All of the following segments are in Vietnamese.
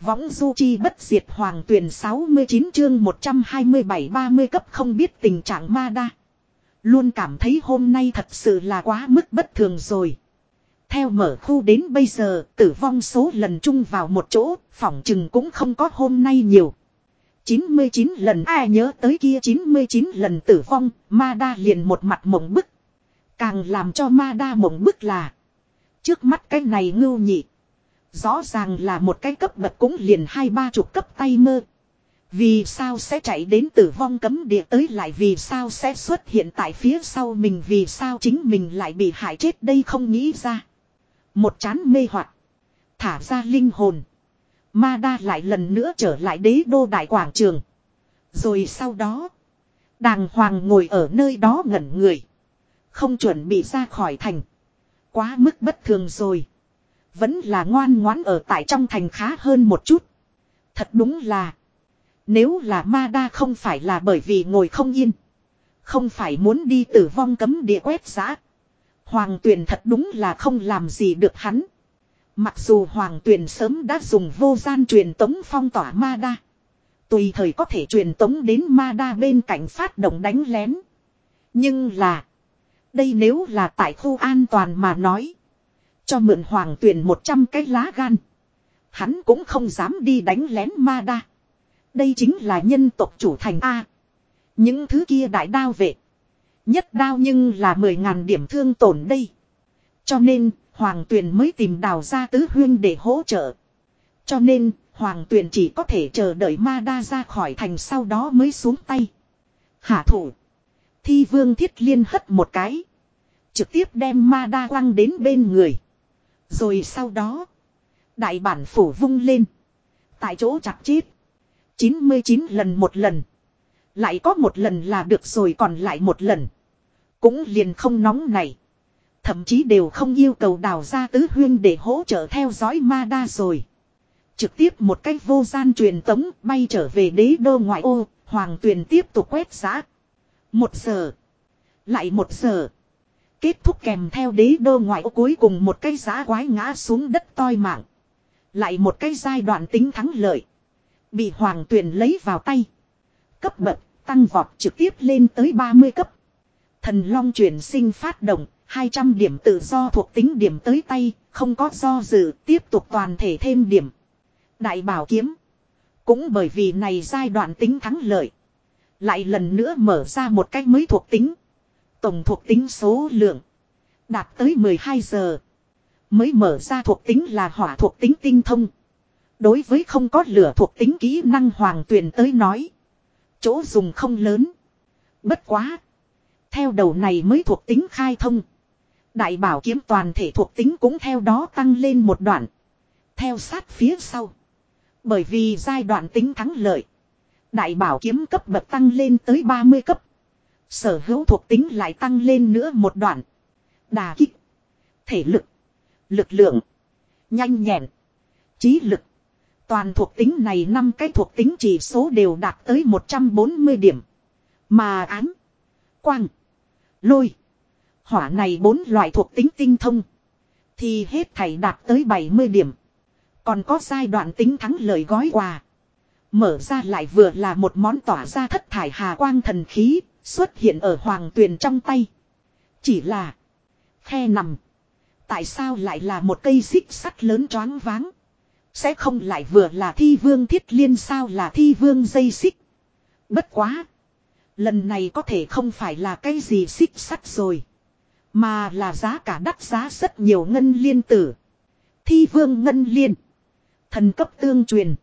Võng du chi bất diệt hoàng tuyển 69 chương 127-30 cấp không biết tình trạng ma đa. Luôn cảm thấy hôm nay thật sự là quá mức bất thường rồi. Theo mở khu đến bây giờ, tử vong số lần chung vào một chỗ, phỏng chừng cũng không có hôm nay nhiều. 99 lần ai nhớ tới kia 99 lần tử vong, ma đa liền một mặt mộng bức. Càng làm cho ma đa mộng bức là Trước mắt cái này ngưu nhị Rõ ràng là một cái cấp bậc cũng liền hai ba chục cấp tay mơ. Vì sao sẽ chạy đến tử vong cấm địa tới lại vì sao sẽ xuất hiện tại phía sau mình? Vì sao chính mình lại bị hại chết đây không nghĩ ra? Một chán mê hoặc. Thả ra linh hồn. Ma đa lại lần nữa trở lại đế đô đại quảng trường. Rồi sau đó, Đàng hoàng ngồi ở nơi đó ngẩn người. Không chuẩn bị ra khỏi thành. Quá mức bất thường rồi. Vẫn là ngoan ngoãn ở tại trong thành khá hơn một chút. Thật đúng là. Nếu là ma đa không phải là bởi vì ngồi không yên. Không phải muốn đi tử vong cấm địa quét giã. Hoàng tuyền thật đúng là không làm gì được hắn. Mặc dù Hoàng tuyền sớm đã dùng vô gian truyền tống phong tỏa ma đa. Tùy thời có thể truyền tống đến ma đa bên cạnh phát động đánh lén. Nhưng là. Đây nếu là tại khu an toàn mà nói. Cho mượn hoàng tuyển 100 cái lá gan. Hắn cũng không dám đi đánh lén ma đa. Đây chính là nhân tộc chủ thành A. Những thứ kia đại đao vệ. Nhất đao nhưng là 10.000 điểm thương tổn đây. Cho nên, Hoàng Tuyền mới tìm đào ra tứ huyên để hỗ trợ. Cho nên, Hoàng Tuyền chỉ có thể chờ đợi ma đa ra khỏi thành sau đó mới xuống tay. Hạ thủ. Thi vương thiết liên hất một cái. Trực tiếp đem ma đa quăng đến bên người. Rồi sau đó. Đại bản phủ vung lên. Tại chỗ chặt chết. 99 lần một lần. Lại có một lần là được rồi còn lại một lần. Cũng liền không nóng này. Thậm chí đều không yêu cầu đào ra tứ huyên để hỗ trợ theo dõi ma đa rồi. Trực tiếp một cách vô gian truyền tống bay trở về đế đô ngoại ô, hoàng tuyền tiếp tục quét giã. Một giờ. Lại một giờ. Kết thúc kèm theo đế đô ngoại ô cuối cùng một cái giá quái ngã xuống đất toi mạng. Lại một cái giai đoạn tính thắng lợi. Bị hoàng tuyền lấy vào tay. Cấp bậc tăng vọt trực tiếp lên tới 30 cấp. Thần long chuyển sinh phát động, 200 điểm tự do thuộc tính điểm tới tay, không có do dự, tiếp tục toàn thể thêm điểm. Đại bảo kiếm. Cũng bởi vì này giai đoạn tính thắng lợi. Lại lần nữa mở ra một cách mới thuộc tính. Tổng thuộc tính số lượng. Đạt tới 12 giờ. Mới mở ra thuộc tính là hỏa thuộc tính tinh thông. Đối với không có lửa thuộc tính kỹ năng hoàng tuyển tới nói. Chỗ dùng không lớn. Bất quá. Theo đầu này mới thuộc tính khai thông. Đại bảo kiếm toàn thể thuộc tính cũng theo đó tăng lên một đoạn. Theo sát phía sau. Bởi vì giai đoạn tính thắng lợi. Đại bảo kiếm cấp bậc tăng lên tới 30 cấp. Sở hữu thuộc tính lại tăng lên nữa một đoạn. Đà kích. Thể lực. Lực lượng. Nhanh nhẹn. Trí lực. Toàn thuộc tính này năm cái thuộc tính chỉ số đều đạt tới 140 điểm. Mà án, Quang. Lôi. Hỏa này bốn loại thuộc tính tinh thông. Thì hết thảy đạt tới 70 điểm. Còn có giai đoạn tính thắng lợi gói quà. Mở ra lại vừa là một món tỏa ra thất thải hà quang thần khí, xuất hiện ở hoàng tuyền trong tay. Chỉ là, khe nằm. Tại sao lại là một cây xích sắt lớn choáng váng? Sẽ không lại vừa là thi vương thiết liên sao là thi vương dây xích. Bất quá. Lần này có thể không phải là cái gì xích sắt rồi. Mà là giá cả đắt giá rất nhiều ngân liên tử. Thi vương ngân liên. Thần cấp tương truyền.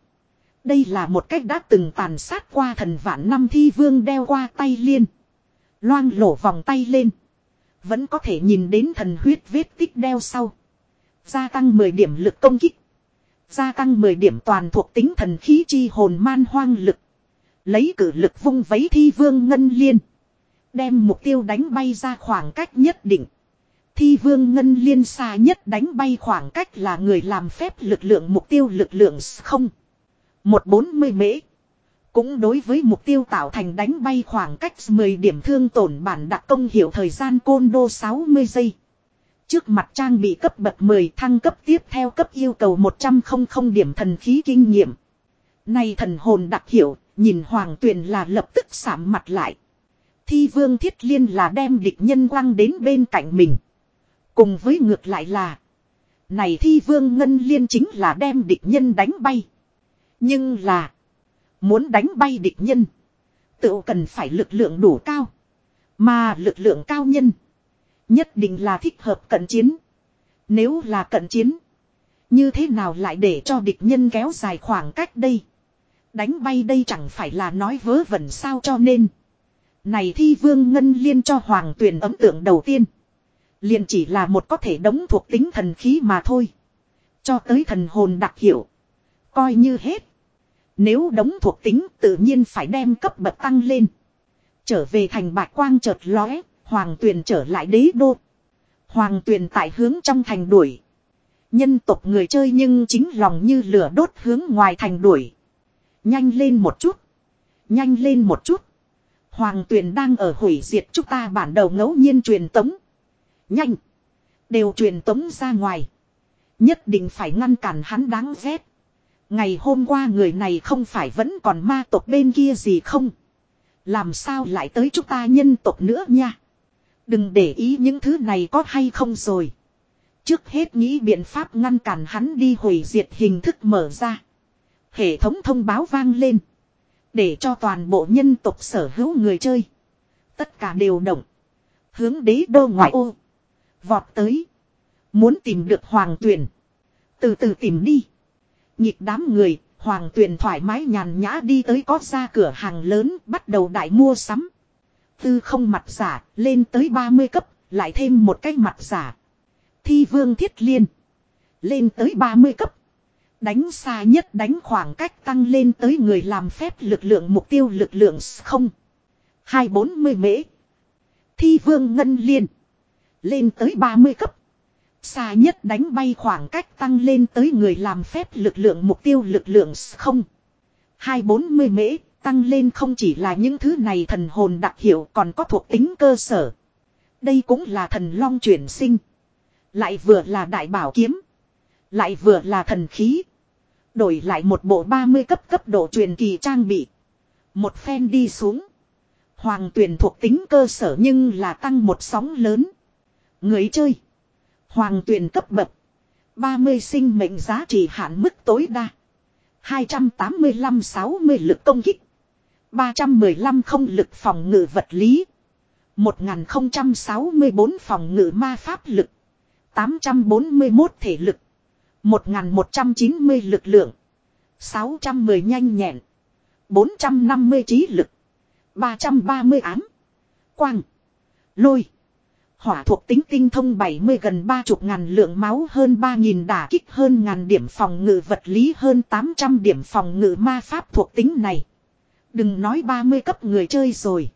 Đây là một cách đã từng tàn sát qua thần vạn năm thi vương đeo qua tay liên. Loang lổ vòng tay lên. Vẫn có thể nhìn đến thần huyết vết tích đeo sau. Gia tăng 10 điểm lực công kích. Gia tăng 10 điểm toàn thuộc tính thần khí chi hồn man hoang lực. Lấy cử lực vung vấy thi vương ngân liên. Đem mục tiêu đánh bay ra khoảng cách nhất định. Thi vương ngân liên xa nhất đánh bay khoảng cách là người làm phép lực lượng mục tiêu lực lượng không. Một bốn mươi mễ. Cũng đối với mục tiêu tạo thành đánh bay khoảng cách 10 điểm thương tổn bản đặc công hiểu thời gian côn đô 60 giây. Trước mặt trang bị cấp bậc 10 thăng cấp tiếp theo cấp yêu cầu 100 không điểm thần khí kinh nghiệm. Nay thần hồn đặc hiệu, nhìn hoàng tuyền là lập tức sạm mặt lại. Thi vương thiết liên là đem địch nhân quăng đến bên cạnh mình. Cùng với ngược lại là. Này thi vương ngân liên chính là đem địch nhân đánh bay. Nhưng là. Muốn đánh bay địch nhân. Tự cần phải lực lượng đủ cao. Mà lực lượng cao nhân. Nhất định là thích hợp cận chiến. Nếu là cận chiến. Như thế nào lại để cho địch nhân kéo dài khoảng cách đây. Đánh bay đây chẳng phải là nói vớ vẩn sao cho nên. Này thi vương ngân liên cho hoàng tuyển ấm tượng đầu tiên. Liền chỉ là một có thể đóng thuộc tính thần khí mà thôi. Cho tới thần hồn đặc hiệu. Coi như hết. Nếu đóng thuộc tính tự nhiên phải đem cấp bậc tăng lên. Trở về thành bạch quang chợt lóe, hoàng tuyền trở lại đế đô. Hoàng tuyền tại hướng trong thành đuổi. Nhân tộc người chơi nhưng chính lòng như lửa đốt hướng ngoài thành đuổi. Nhanh lên một chút. Nhanh lên một chút. Hoàng tuyền đang ở hủy diệt chúng ta bản đầu ngẫu nhiên truyền tống. Nhanh. Đều truyền tống ra ngoài. Nhất định phải ngăn cản hắn đáng ghét. Ngày hôm qua người này không phải vẫn còn ma tộc bên kia gì không? Làm sao lại tới chúng ta nhân tộc nữa nha? Đừng để ý những thứ này có hay không rồi. Trước hết nghĩ biện pháp ngăn cản hắn đi hủy diệt hình thức mở ra. Hệ thống thông báo vang lên. Để cho toàn bộ nhân tộc sở hữu người chơi. Tất cả đều động. Hướng đế đô ngoại ô. Vọt tới. Muốn tìm được hoàng tuyển. Từ từ tìm đi. Nhịp đám người, hoàng tuyền thoải mái nhàn nhã đi tới có ra cửa hàng lớn bắt đầu đại mua sắm. Tư không mặt giả, lên tới 30 cấp, lại thêm một cái mặt giả. Thi vương thiết liên. Lên tới 30 cấp. Đánh xa nhất đánh khoảng cách tăng lên tới người làm phép lực lượng mục tiêu lực lượng không. 240 mễ. Thi vương ngân liên. Lên tới 30 cấp. Xa nhất đánh bay khoảng cách tăng lên tới người làm phép lực lượng mục tiêu lực lượng không. 240 mễ, tăng lên không chỉ là những thứ này thần hồn đặc hiệu còn có thuộc tính cơ sở. Đây cũng là thần long chuyển sinh. Lại vừa là đại bảo kiếm. Lại vừa là thần khí. Đổi lại một bộ 30 cấp cấp độ truyền kỳ trang bị. Một phen đi xuống. Hoàng tuyển thuộc tính cơ sở nhưng là tăng một sóng lớn. Người chơi. Hoàng tuyển cấp bậc. 30 sinh mệnh giá trị hạn mức tối đa. 285-60 lực công kích. 315 không lực phòng ngự vật lý. 1064 phòng ngự ma pháp lực. 841 thể lực. 1190 lực lượng. 610 nhanh nhẹn. 450 trí lực. 330 ám. Quang. Lôi. Hỏa thuộc tính tinh thông 70 gần 30 ngàn lượng máu hơn 3.000 đả kích hơn ngàn điểm phòng ngự vật lý hơn 800 điểm phòng ngự ma pháp thuộc tính này. Đừng nói 30 cấp người chơi rồi.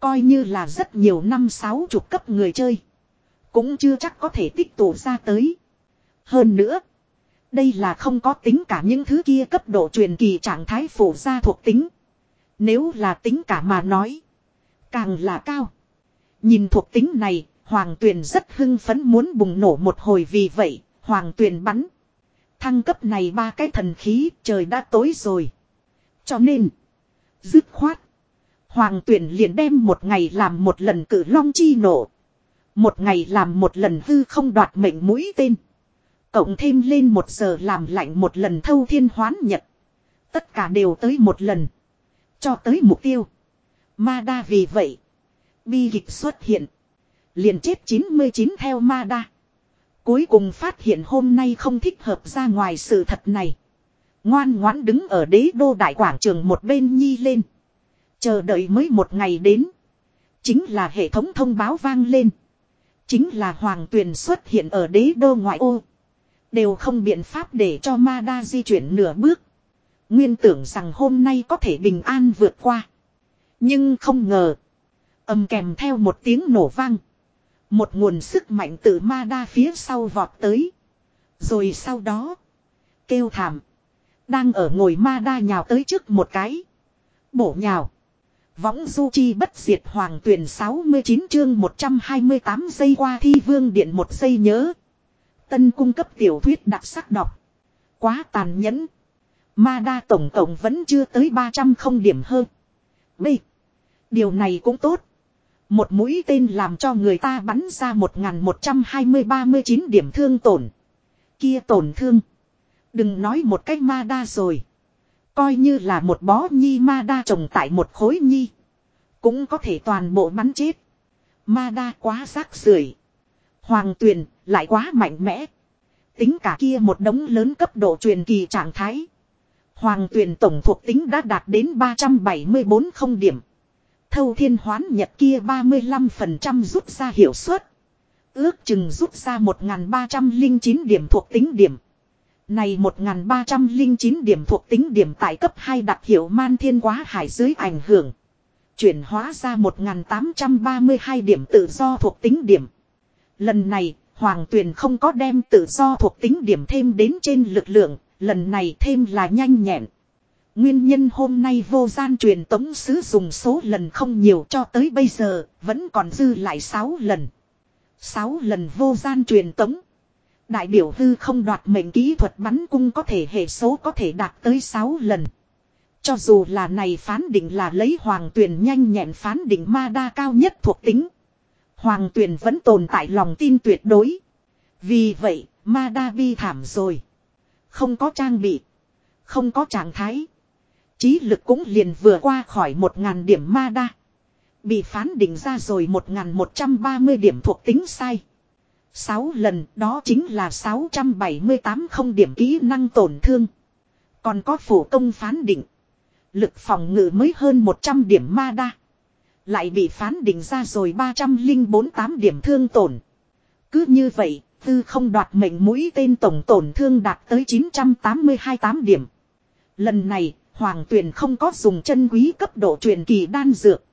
Coi như là rất nhiều năm sáu chục cấp người chơi. Cũng chưa chắc có thể tích tụ ra tới. Hơn nữa. Đây là không có tính cả những thứ kia cấp độ truyền kỳ trạng thái phổ ra thuộc tính. Nếu là tính cả mà nói. Càng là cao. Nhìn thuộc tính này, Hoàng Tuyền rất hưng phấn muốn bùng nổ một hồi vì vậy, Hoàng Tuyền bắn. Thăng cấp này ba cái thần khí, trời đã tối rồi. Cho nên, dứt khoát. Hoàng Tuyền liền đem một ngày làm một lần cử long chi nổ. Một ngày làm một lần hư không đoạt mệnh mũi tên. Cộng thêm lên một giờ làm lạnh một lần thâu thiên hoán nhật. Tất cả đều tới một lần. Cho tới mục tiêu. Ma đa vì vậy. Bi kịch xuất hiện. Liền chết 99 theo ma đa. Cuối cùng phát hiện hôm nay không thích hợp ra ngoài sự thật này. Ngoan ngoãn đứng ở đế đô đại quảng trường một bên nhi lên. Chờ đợi mới một ngày đến. Chính là hệ thống thông báo vang lên. Chính là hoàng tuyền xuất hiện ở đế đô ngoại ô. Đều không biện pháp để cho ma đa di chuyển nửa bước. Nguyên tưởng rằng hôm nay có thể bình an vượt qua. Nhưng không ngờ. Âm kèm theo một tiếng nổ vang. Một nguồn sức mạnh từ ma đa phía sau vọt tới. Rồi sau đó. Kêu thảm. Đang ở ngồi ma đa nhào tới trước một cái. Bổ nhào. Võng du chi bất diệt hoàng tuyển 69 chương 128 giây qua thi vương điện một giây nhớ. Tân cung cấp tiểu thuyết đặc sắc đọc. Quá tàn nhẫn. Ma đa tổng tổng vẫn chưa tới 300 không điểm hơn. B. Điều này cũng tốt. Một mũi tên làm cho người ta bắn ra 1120-39 điểm thương tổn. Kia tổn thương. Đừng nói một cách ma đa rồi. Coi như là một bó nhi ma đa trồng tại một khối nhi. Cũng có thể toàn bộ bắn chết. Ma đa quá rác rưởi Hoàng tuyền lại quá mạnh mẽ. Tính cả kia một đống lớn cấp độ truyền kỳ trạng thái. Hoàng tuyền tổng thuộc tính đã đạt đến 374 không điểm. Thâu thiên hoán nhật kia 35% rút ra hiệu suất. Ước chừng rút ra 1309 điểm thuộc tính điểm. Này 1309 điểm thuộc tính điểm tại cấp 2 đặc hiệu man thiên quá hải dưới ảnh hưởng. Chuyển hóa ra 1832 điểm tự do thuộc tính điểm. Lần này, Hoàng Tuyền không có đem tự do thuộc tính điểm thêm đến trên lực lượng, lần này thêm là nhanh nhẹn. Nguyên nhân hôm nay vô gian truyền tống sứ dùng số lần không nhiều cho tới bây giờ, vẫn còn dư lại 6 lần. 6 lần vô gian truyền tống. Đại biểu hư không đoạt mệnh kỹ thuật bắn cung có thể hệ số có thể đạt tới 6 lần. Cho dù là này phán định là lấy hoàng tuyển nhanh nhẹn phán định ma đa cao nhất thuộc tính. Hoàng tuyển vẫn tồn tại lòng tin tuyệt đối. Vì vậy, ma đa bi thảm rồi. Không có trang bị. Không có trạng thái. Trí lực cũng liền vừa qua khỏi 1.000 điểm ma đa. Bị phán định ra rồi 1.130 điểm thuộc tính sai. 6 lần đó chính là 678 không điểm kỹ năng tổn thương. Còn có phủ công phán định. Lực phòng ngự mới hơn 100 điểm ma đa. Lại bị phán định ra rồi 3048 điểm thương tổn. Cứ như vậy, tư không đoạt mệnh mũi tên tổng tổn thương đạt tới 9828 điểm. Lần này, Hoàng Tuyền không có dùng chân quý cấp độ truyền kỳ đan dược.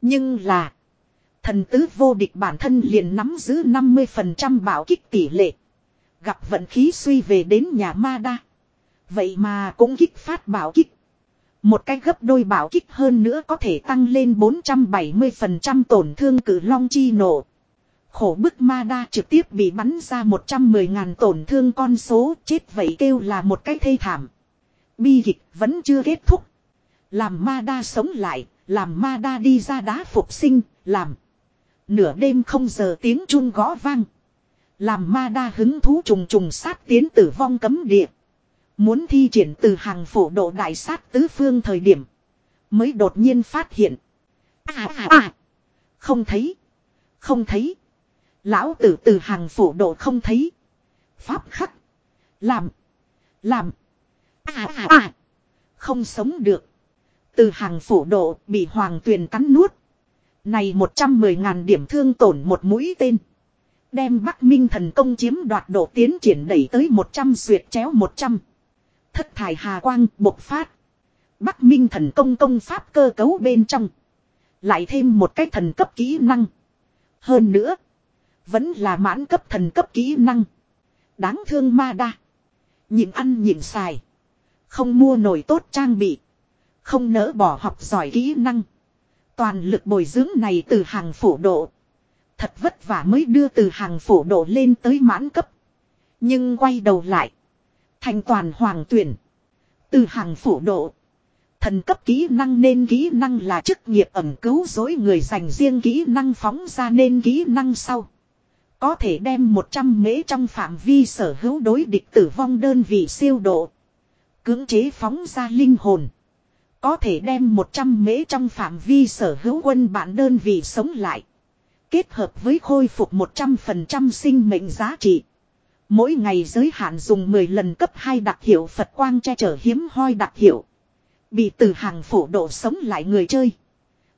Nhưng là, thần tứ vô địch bản thân liền nắm giữ 50% bảo kích tỷ lệ. Gặp vận khí suy về đến nhà ma đa. Vậy mà cũng kích phát bảo kích. Một cái gấp đôi bảo kích hơn nữa có thể tăng lên 470% tổn thương cử long chi nổ. Khổ bức ma đa trực tiếp bị bắn ra 110.000 tổn thương con số chết vậy kêu là một cái thê thảm. Bi kịch vẫn chưa kết thúc. Làm ma đa sống lại, làm ma đa đi ra đá phục sinh, làm. Nửa đêm không giờ tiếng chuông gõ vang. Làm ma đa hứng thú trùng trùng sát tiến tử vong cấm địa. Muốn thi triển từ hàng phổ độ đại sát tứ phương thời điểm. Mới đột nhiên phát hiện. À à à. Không thấy. Không thấy. Lão tử từ hàng phổ độ không thấy. Pháp khắc. Làm. Làm. À à à. Không sống được. Từ hàng phủ độ bị hoàng tuyền cắn nuốt. Này 110 ngàn điểm thương tổn một mũi tên. Đem Bắc Minh thần công chiếm đoạt độ tiến triển đẩy tới 100 xuyệt chéo 100. Thất thải hà quang bộc phát. Bắc Minh thần công công pháp cơ cấu bên trong. Lại thêm một cái thần cấp kỹ năng. Hơn nữa. Vẫn là mãn cấp thần cấp kỹ năng. Đáng thương ma đa. Nhịn ăn nhịn xài. Không mua nổi tốt trang bị. Không nỡ bỏ học giỏi kỹ năng. Toàn lực bồi dưỡng này từ hàng phổ độ. Thật vất vả mới đưa từ hàng phổ độ lên tới mãn cấp. Nhưng quay đầu lại. Thành toàn hoàng tuyển. Từ hàng phổ độ. Thần cấp kỹ năng nên kỹ năng là chức nghiệp ẩm cứu dối người dành riêng kỹ năng phóng ra nên kỹ năng sau. Có thể đem 100 mễ trong phạm vi sở hữu đối địch tử vong đơn vị siêu độ. Cưỡng chế phóng ra linh hồn. Có thể đem 100 mễ trong phạm vi sở hữu quân bản đơn vị sống lại. Kết hợp với khôi phục 100% sinh mệnh giá trị. Mỗi ngày giới hạn dùng 10 lần cấp 2 đặc hiệu Phật quang che chở hiếm hoi đặc hiệu. Bị từ hàng phổ độ sống lại người chơi.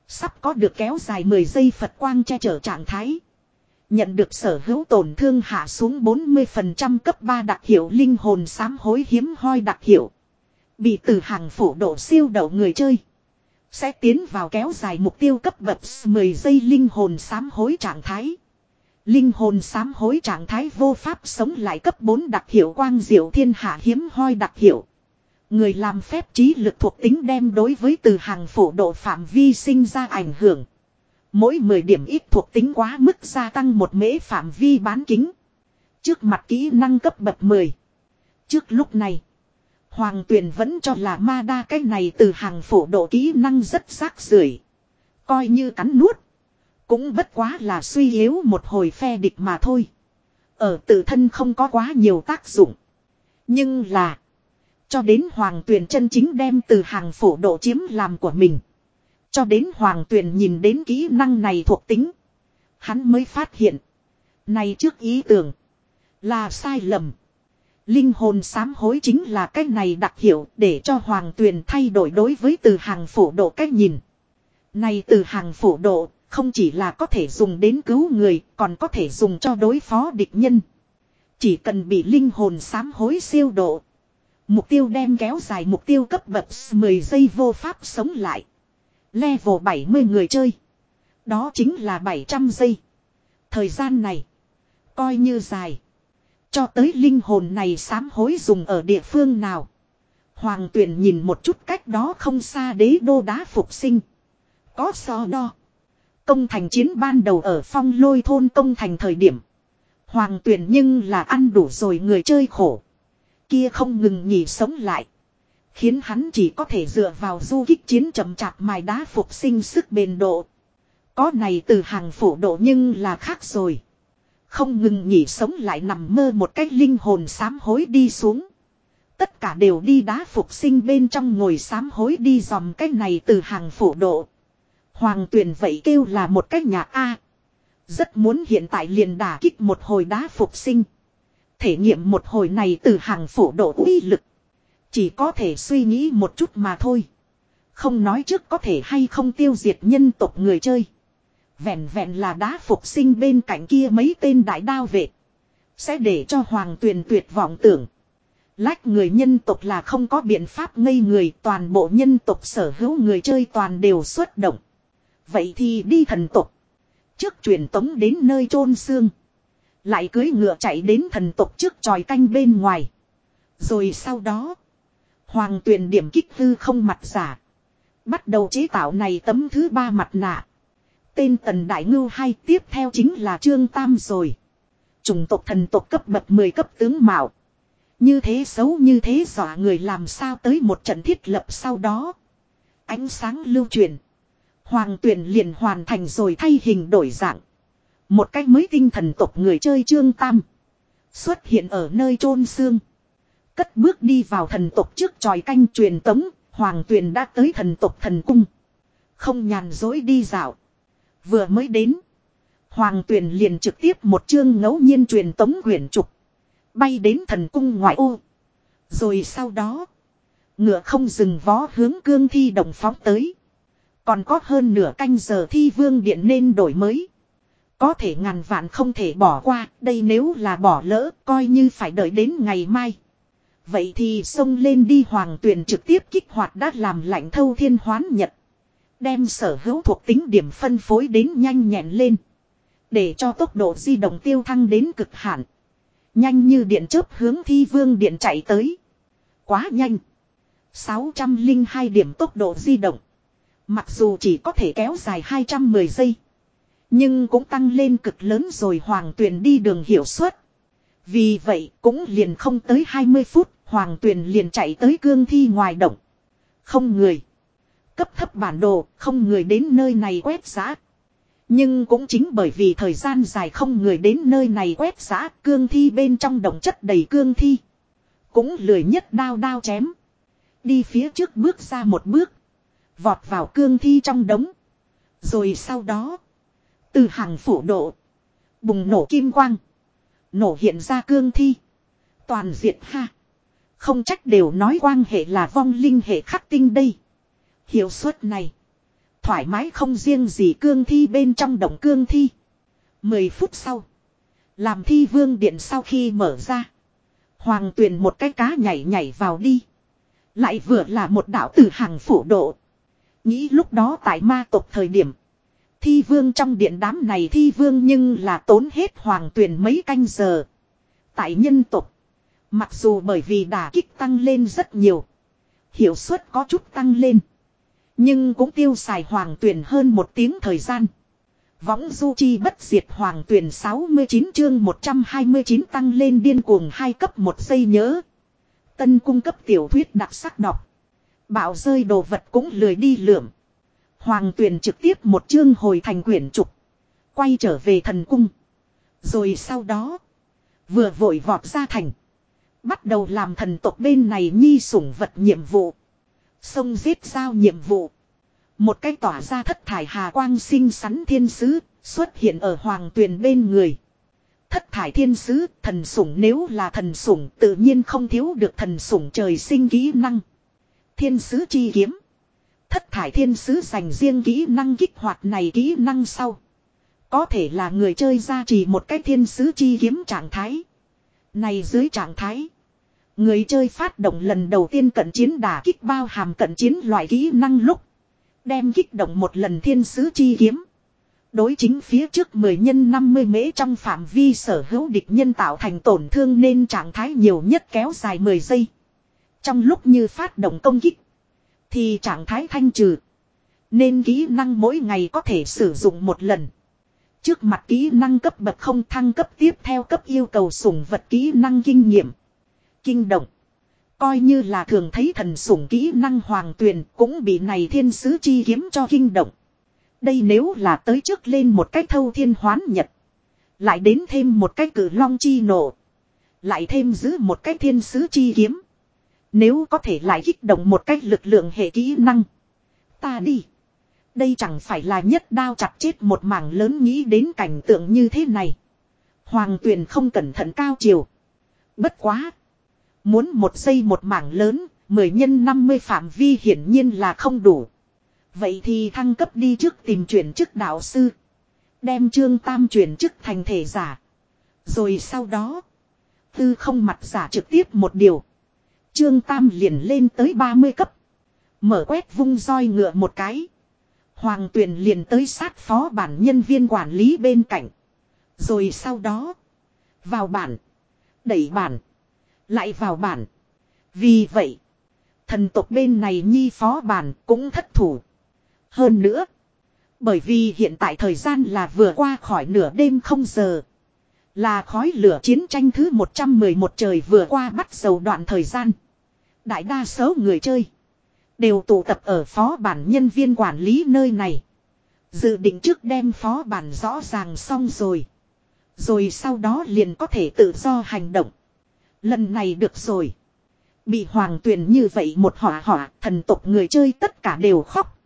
Sắp có được kéo dài 10 giây Phật quang che chở trạng thái. Nhận được sở hữu tổn thương hạ xuống 40% cấp 3 đặc hiệu linh hồn sám hối hiếm hoi đặc hiệu. Bị từ hàng phổ độ siêu đậu người chơi. Sẽ tiến vào kéo dài mục tiêu cấp bậc 10 giây linh hồn sám hối trạng thái. Linh hồn sám hối trạng thái vô pháp sống lại cấp 4 đặc hiệu quang diệu thiên hạ hiếm hoi đặc hiệu. Người làm phép trí lực thuộc tính đem đối với từ hàng phổ độ phạm vi sinh ra ảnh hưởng. Mỗi 10 điểm ít thuộc tính quá mức gia tăng một mễ phạm vi bán kính. Trước mặt kỹ năng cấp bậc 10. Trước lúc này. Hoàng Tuyền vẫn cho là ma đa cái này từ hàng phổ độ kỹ năng rất rác rưởi Coi như cắn nuốt. Cũng bất quá là suy yếu một hồi phe địch mà thôi. Ở tự thân không có quá nhiều tác dụng. Nhưng là. Cho đến hoàng Tuyền chân chính đem từ hàng phổ độ chiếm làm của mình. Cho đến hoàng Tuyền nhìn đến kỹ năng này thuộc tính. Hắn mới phát hiện. Này trước ý tưởng. Là sai lầm. Linh hồn sám hối chính là cái này đặc hiệu để cho hoàng tuyền thay đổi đối với từ hàng phổ độ cách nhìn. Này từ hàng phổ độ, không chỉ là có thể dùng đến cứu người, còn có thể dùng cho đối phó địch nhân. Chỉ cần bị linh hồn sám hối siêu độ. Mục tiêu đem kéo dài mục tiêu cấp bậc 10 giây vô pháp sống lại. Level 70 người chơi. Đó chính là 700 giây. Thời gian này. Coi như dài. Cho tới linh hồn này sám hối dùng ở địa phương nào. Hoàng tuyển nhìn một chút cách đó không xa đế đô đá phục sinh. Có so đo. Công thành chiến ban đầu ở phong lôi thôn công thành thời điểm. Hoàng tuyển nhưng là ăn đủ rồi người chơi khổ. Kia không ngừng nhỉ sống lại. Khiến hắn chỉ có thể dựa vào du kích chiến chậm chạp mài đá phục sinh sức bền độ. Có này từ hàng phổ độ nhưng là khác rồi. Không ngừng nghỉ sống lại nằm mơ một cách linh hồn sám hối đi xuống. Tất cả đều đi đá phục sinh bên trong ngồi sám hối đi dòm cách này từ hàng phổ độ. Hoàng tuyển vậy kêu là một cách nhà A. Rất muốn hiện tại liền đả kích một hồi đá phục sinh. Thể nghiệm một hồi này từ hàng phổ độ uy lực. Chỉ có thể suy nghĩ một chút mà thôi. Không nói trước có thể hay không tiêu diệt nhân tộc người chơi. Vẹn vẹn là đá phục sinh bên cạnh kia mấy tên đại đao vệ. Sẽ để cho hoàng tuyền tuyệt vọng tưởng. Lách người nhân tộc là không có biện pháp ngây người, toàn bộ nhân tộc sở hữu người chơi toàn đều xuất động. Vậy thì đi thần tộc. Trước truyền tống đến nơi chôn xương. Lại cưới ngựa chạy đến thần tộc trước tròi canh bên ngoài. Rồi sau đó. Hoàng tuyền điểm kích hư không mặt giả. Bắt đầu chế tạo này tấm thứ ba mặt nạ. Tên tần đại ngưu hay tiếp theo chính là Trương Tam rồi. Chủng tộc thần tộc cấp bậc 10 cấp tướng mạo. Như thế xấu như thế dọa người làm sao tới một trận thiết lập sau đó. Ánh sáng lưu truyền. Hoàng tuyển liền hoàn thành rồi thay hình đổi dạng. Một cách mới tinh thần tộc người chơi Trương Tam. Xuất hiện ở nơi chôn xương. Cất bước đi vào thần tộc trước tròi canh truyền tống. Hoàng tuyển đã tới thần tộc thần cung. Không nhàn dối đi dạo. Vừa mới đến. Hoàng tuyển liền trực tiếp một chương ngẫu nhiên truyền tống quyển trục. Bay đến thần cung ngoại ô. Rồi sau đó. Ngựa không dừng vó hướng cương thi đồng phóng tới. Còn có hơn nửa canh giờ thi vương điện nên đổi mới. Có thể ngàn vạn không thể bỏ qua, đây nếu là bỏ lỡ, coi như phải đợi đến ngày mai. Vậy thì xông lên đi hoàng tuyền trực tiếp kích hoạt đã làm lạnh thâu thiên hoán nhật. Đem sở hữu thuộc tính điểm phân phối đến nhanh nhẹn lên. Để cho tốc độ di động tiêu thăng đến cực hạn. Nhanh như điện chớp hướng thi vương điện chạy tới. Quá nhanh. 602 điểm tốc độ di động. Mặc dù chỉ có thể kéo dài 210 giây. Nhưng cũng tăng lên cực lớn rồi hoàng tuyền đi đường hiệu suất. Vì vậy cũng liền không tới 20 phút, hoàng tuyền liền chạy tới cương thi ngoài động. Không người. Cấp thấp bản đồ, không người đến nơi này quét giã. Nhưng cũng chính bởi vì thời gian dài không người đến nơi này quét giã, cương thi bên trong động chất đầy cương thi. Cũng lười nhất đao đao chém. Đi phía trước bước ra một bước. Vọt vào cương thi trong đống. Rồi sau đó. Từ hàng phủ độ. Bùng nổ kim quang. Nổ hiện ra cương thi. Toàn diện ha. Không trách đều nói quan hệ là vong linh hệ khắc tinh đây. Hiệu suất này. Thoải mái không riêng gì cương thi bên trong động cương thi. Mười phút sau. Làm thi vương điện sau khi mở ra. Hoàng tuyền một cái cá nhảy nhảy vào đi. Lại vừa là một đạo tử hàng phủ độ. Nghĩ lúc đó tại ma tộc thời điểm. Thi vương trong điện đám này thi vương nhưng là tốn hết hoàng tuyền mấy canh giờ. Tại nhân tộc. Mặc dù bởi vì đả kích tăng lên rất nhiều. Hiệu suất có chút tăng lên. Nhưng cũng tiêu xài hoàng tuyển hơn một tiếng thời gian. Võng du chi bất diệt hoàng tuyển 69 chương 129 tăng lên điên cuồng hai cấp một giây nhớ. Tân cung cấp tiểu thuyết đặc sắc đọc. Bảo rơi đồ vật cũng lười đi lượm. Hoàng tuyển trực tiếp một chương hồi thành quyển trục. Quay trở về thần cung. Rồi sau đó. Vừa vội vọt ra thành. Bắt đầu làm thần tộc bên này nhi sủng vật nhiệm vụ. Sông giết giao nhiệm vụ. Một cái tỏa ra thất thải hà quang sinh sắn thiên sứ xuất hiện ở hoàng tuyền bên người. Thất thải thiên sứ, thần sủng nếu là thần sủng tự nhiên không thiếu được thần sủng trời sinh kỹ năng. Thiên sứ chi kiếm. Thất thải thiên sứ dành riêng kỹ năng kích hoạt này kỹ năng sau. Có thể là người chơi ra chỉ một cái thiên sứ chi kiếm trạng thái. Này dưới trạng thái. Người chơi phát động lần đầu tiên cận chiến đả kích bao hàm cận chiến loại kỹ năng lúc. Đem kích động một lần thiên sứ chi kiếm. Đối chính phía trước 10 nhân 50 mễ trong phạm vi sở hữu địch nhân tạo thành tổn thương nên trạng thái nhiều nhất kéo dài 10 giây. Trong lúc như phát động công kích. Thì trạng thái thanh trừ. Nên kỹ năng mỗi ngày có thể sử dụng một lần. Trước mặt kỹ năng cấp bậc không thăng cấp tiếp theo cấp yêu cầu sủng vật kỹ năng kinh nghiệm. Kinh động. Coi như là thường thấy thần sủng kỹ năng hoàng tuyền cũng bị này thiên sứ chi kiếm cho kinh động. Đây nếu là tới trước lên một cái thâu thiên hoán nhật. Lại đến thêm một cái cử long chi nổ. Lại thêm giữ một cái thiên sứ chi kiếm. Nếu có thể lại kích động một cách lực lượng hệ kỹ năng. Ta đi. Đây chẳng phải là nhất đao chặt chết một mảng lớn nghĩ đến cảnh tượng như thế này. Hoàng tuyền không cẩn thận cao chiều. Bất quá. Muốn một giây một mảng lớn, mười nhân 50 phạm vi hiển nhiên là không đủ. Vậy thì thăng cấp đi trước tìm chuyển chức đạo sư. Đem trương tam chuyển chức thành thể giả. Rồi sau đó. Tư không mặt giả trực tiếp một điều. Trương tam liền lên tới 30 cấp. Mở quét vung roi ngựa một cái. Hoàng tuyền liền tới sát phó bản nhân viên quản lý bên cạnh. Rồi sau đó. Vào bản. Đẩy bản. Lại vào bản. Vì vậy. Thần tộc bên này nhi phó bản cũng thất thủ. Hơn nữa. Bởi vì hiện tại thời gian là vừa qua khỏi nửa đêm không giờ. Là khói lửa chiến tranh thứ 111 trời vừa qua bắt dầu đoạn thời gian. Đại đa số người chơi. Đều tụ tập ở phó bản nhân viên quản lý nơi này. Dự định trước đem phó bản rõ ràng xong rồi. Rồi sau đó liền có thể tự do hành động. Lần này được rồi. Bị hoàng tuyền như vậy một hỏa hỏa thần tộc người chơi tất cả đều khóc.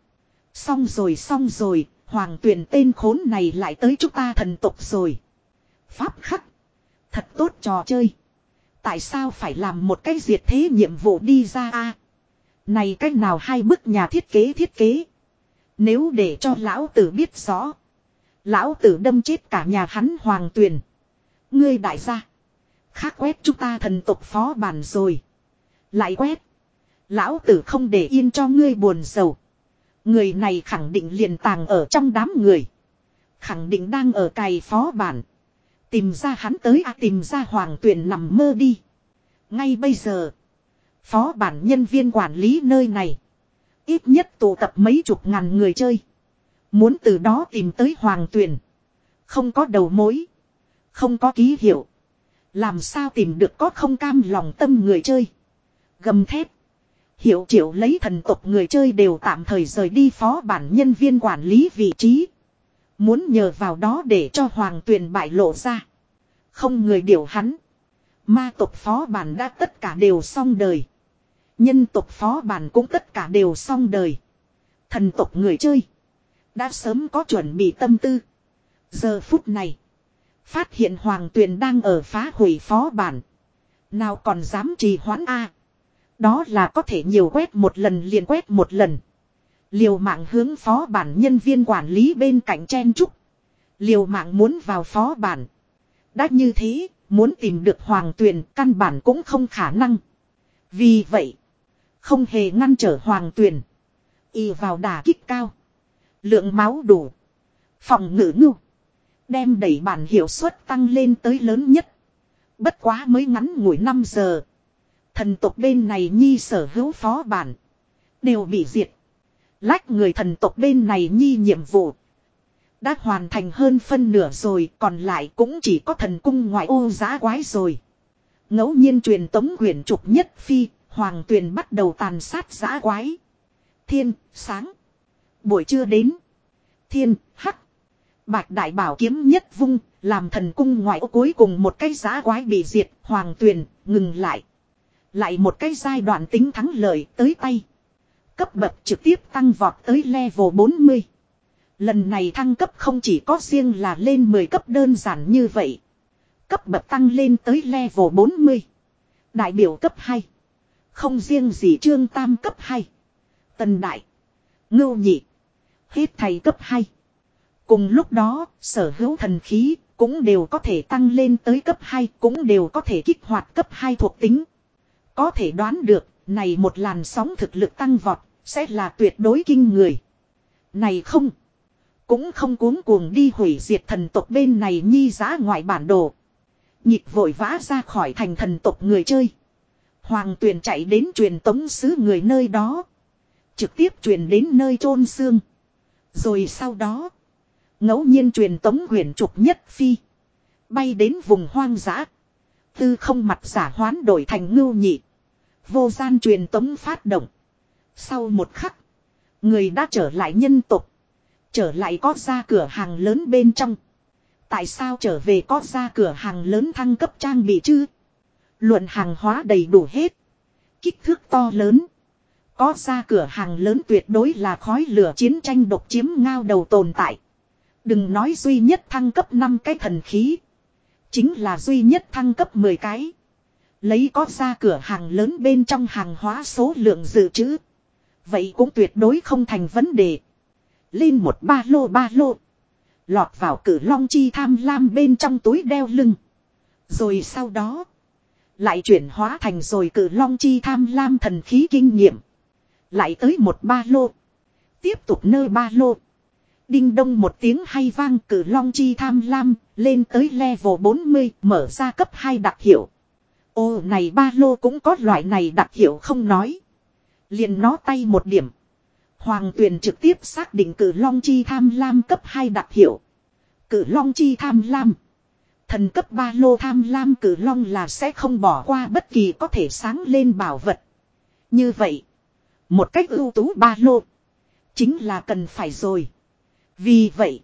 Xong rồi xong rồi, hoàng tuyền tên khốn này lại tới chúng ta thần tộc rồi. Pháp khắc. Thật tốt trò chơi. Tại sao phải làm một cái diệt thế nhiệm vụ đi ra a Này cách nào hai bức nhà thiết kế thiết kế. Nếu để cho lão tử biết rõ. Lão tử đâm chết cả nhà hắn hoàng tuyền. Ngươi đại gia. Khác quét chúng ta thần tộc phó bản rồi. Lại quét. Lão tử không để yên cho ngươi buồn sầu. Người này khẳng định liền tàng ở trong đám người. Khẳng định đang ở cày phó bản. Tìm ra hắn tới à tìm ra hoàng tuyển nằm mơ đi. Ngay bây giờ. Phó bản nhân viên quản lý nơi này. Ít nhất tụ tập mấy chục ngàn người chơi. Muốn từ đó tìm tới hoàng tuyển. Không có đầu mối. Không có ký hiệu. Làm sao tìm được có không cam lòng tâm người chơi. Gầm thép. Hiệu triệu lấy thần tộc người chơi đều tạm thời rời đi phó bản nhân viên quản lý vị trí. Muốn nhờ vào đó để cho hoàng tuyền bại lộ ra. Không người điều hắn. Ma tộc phó bản đã tất cả đều xong đời. Nhân tộc phó bản cũng tất cả đều xong đời. Thần tộc người chơi. Đã sớm có chuẩn bị tâm tư. Giờ phút này. Phát hiện hoàng tuyền đang ở phá hủy phó bản. Nào còn dám trì hoãn A. Đó là có thể nhiều quét một lần liền quét một lần. Liều mạng hướng phó bản nhân viên quản lý bên cạnh chen trúc. Liều mạng muốn vào phó bản. Đã như thế, muốn tìm được hoàng tuyền căn bản cũng không khả năng. Vì vậy, không hề ngăn trở hoàng tuyền. Y vào đà kích cao. Lượng máu đủ. Phòng ngự ngưu. Đem đẩy bản hiệu suất tăng lên tới lớn nhất. Bất quá mới ngắn ngủi 5 giờ. Thần tộc bên này nhi sở hữu phó bản. Đều bị diệt. Lách người thần tộc bên này nhi nhiệm vụ. Đã hoàn thành hơn phân nửa rồi còn lại cũng chỉ có thần cung ngoại ô giá quái rồi. ngẫu nhiên truyền tống quyển trục nhất phi, hoàng tuyền bắt đầu tàn sát giá quái. Thiên, sáng. Buổi trưa đến. Thiên, hắc. Bạch đại bảo kiếm nhất vung, làm thần cung ngoại ô cuối cùng một cái giá quái bị diệt, hoàng tuyền, ngừng lại. Lại một cái giai đoạn tính thắng lợi tới tay. Cấp bậc trực tiếp tăng vọt tới level 40. Lần này thăng cấp không chỉ có riêng là lên 10 cấp đơn giản như vậy. Cấp bậc tăng lên tới level 40. Đại biểu cấp 2. Không riêng gì trương tam cấp 2. Tần đại. Ngưu nhị. Hết thầy cấp 2. Cùng lúc đó, sở hữu thần khí cũng đều có thể tăng lên tới cấp 2, cũng đều có thể kích hoạt cấp 2 thuộc tính. Có thể đoán được, này một làn sóng thực lực tăng vọt, sẽ là tuyệt đối kinh người. Này không, cũng không cuống cuồng đi hủy diệt thần tộc bên này nhi giá ngoại bản đồ. Nhịp vội vã ra khỏi thành thần tộc người chơi. Hoàng tuyền chạy đến truyền tống sứ người nơi đó. Trực tiếp truyền đến nơi chôn xương. Rồi sau đó ngẫu nhiên truyền tống huyền trục nhất phi. Bay đến vùng hoang dã. Tư không mặt giả hoán đổi thành ngưu nhị. Vô gian truyền tống phát động. Sau một khắc. Người đã trở lại nhân tục. Trở lại có ra cửa hàng lớn bên trong. Tại sao trở về có ra cửa hàng lớn thăng cấp trang bị chứ? Luận hàng hóa đầy đủ hết. Kích thước to lớn. Có ra cửa hàng lớn tuyệt đối là khói lửa chiến tranh độc chiếm ngao đầu tồn tại. Đừng nói duy nhất thăng cấp 5 cái thần khí. Chính là duy nhất thăng cấp 10 cái. Lấy có ra cửa hàng lớn bên trong hàng hóa số lượng dự trữ. Vậy cũng tuyệt đối không thành vấn đề. Lên một ba lô ba lô. Lọt vào cử long chi tham lam bên trong túi đeo lưng. Rồi sau đó. Lại chuyển hóa thành rồi cử long chi tham lam thần khí kinh nghiệm. Lại tới một ba lô. Tiếp tục nơi ba lô. Đinh đông một tiếng hay vang cử long chi tham lam, lên tới level 40, mở ra cấp 2 đặc hiệu. Ô này ba lô cũng có loại này đặc hiệu không nói. liền nó tay một điểm. Hoàng tuyền trực tiếp xác định cử long chi tham lam cấp 2 đặc hiệu. Cử long chi tham lam. Thần cấp ba lô tham lam cử long là sẽ không bỏ qua bất kỳ có thể sáng lên bảo vật. Như vậy. Một cách ưu tú ba lô. Chính là cần phải rồi. Vì vậy.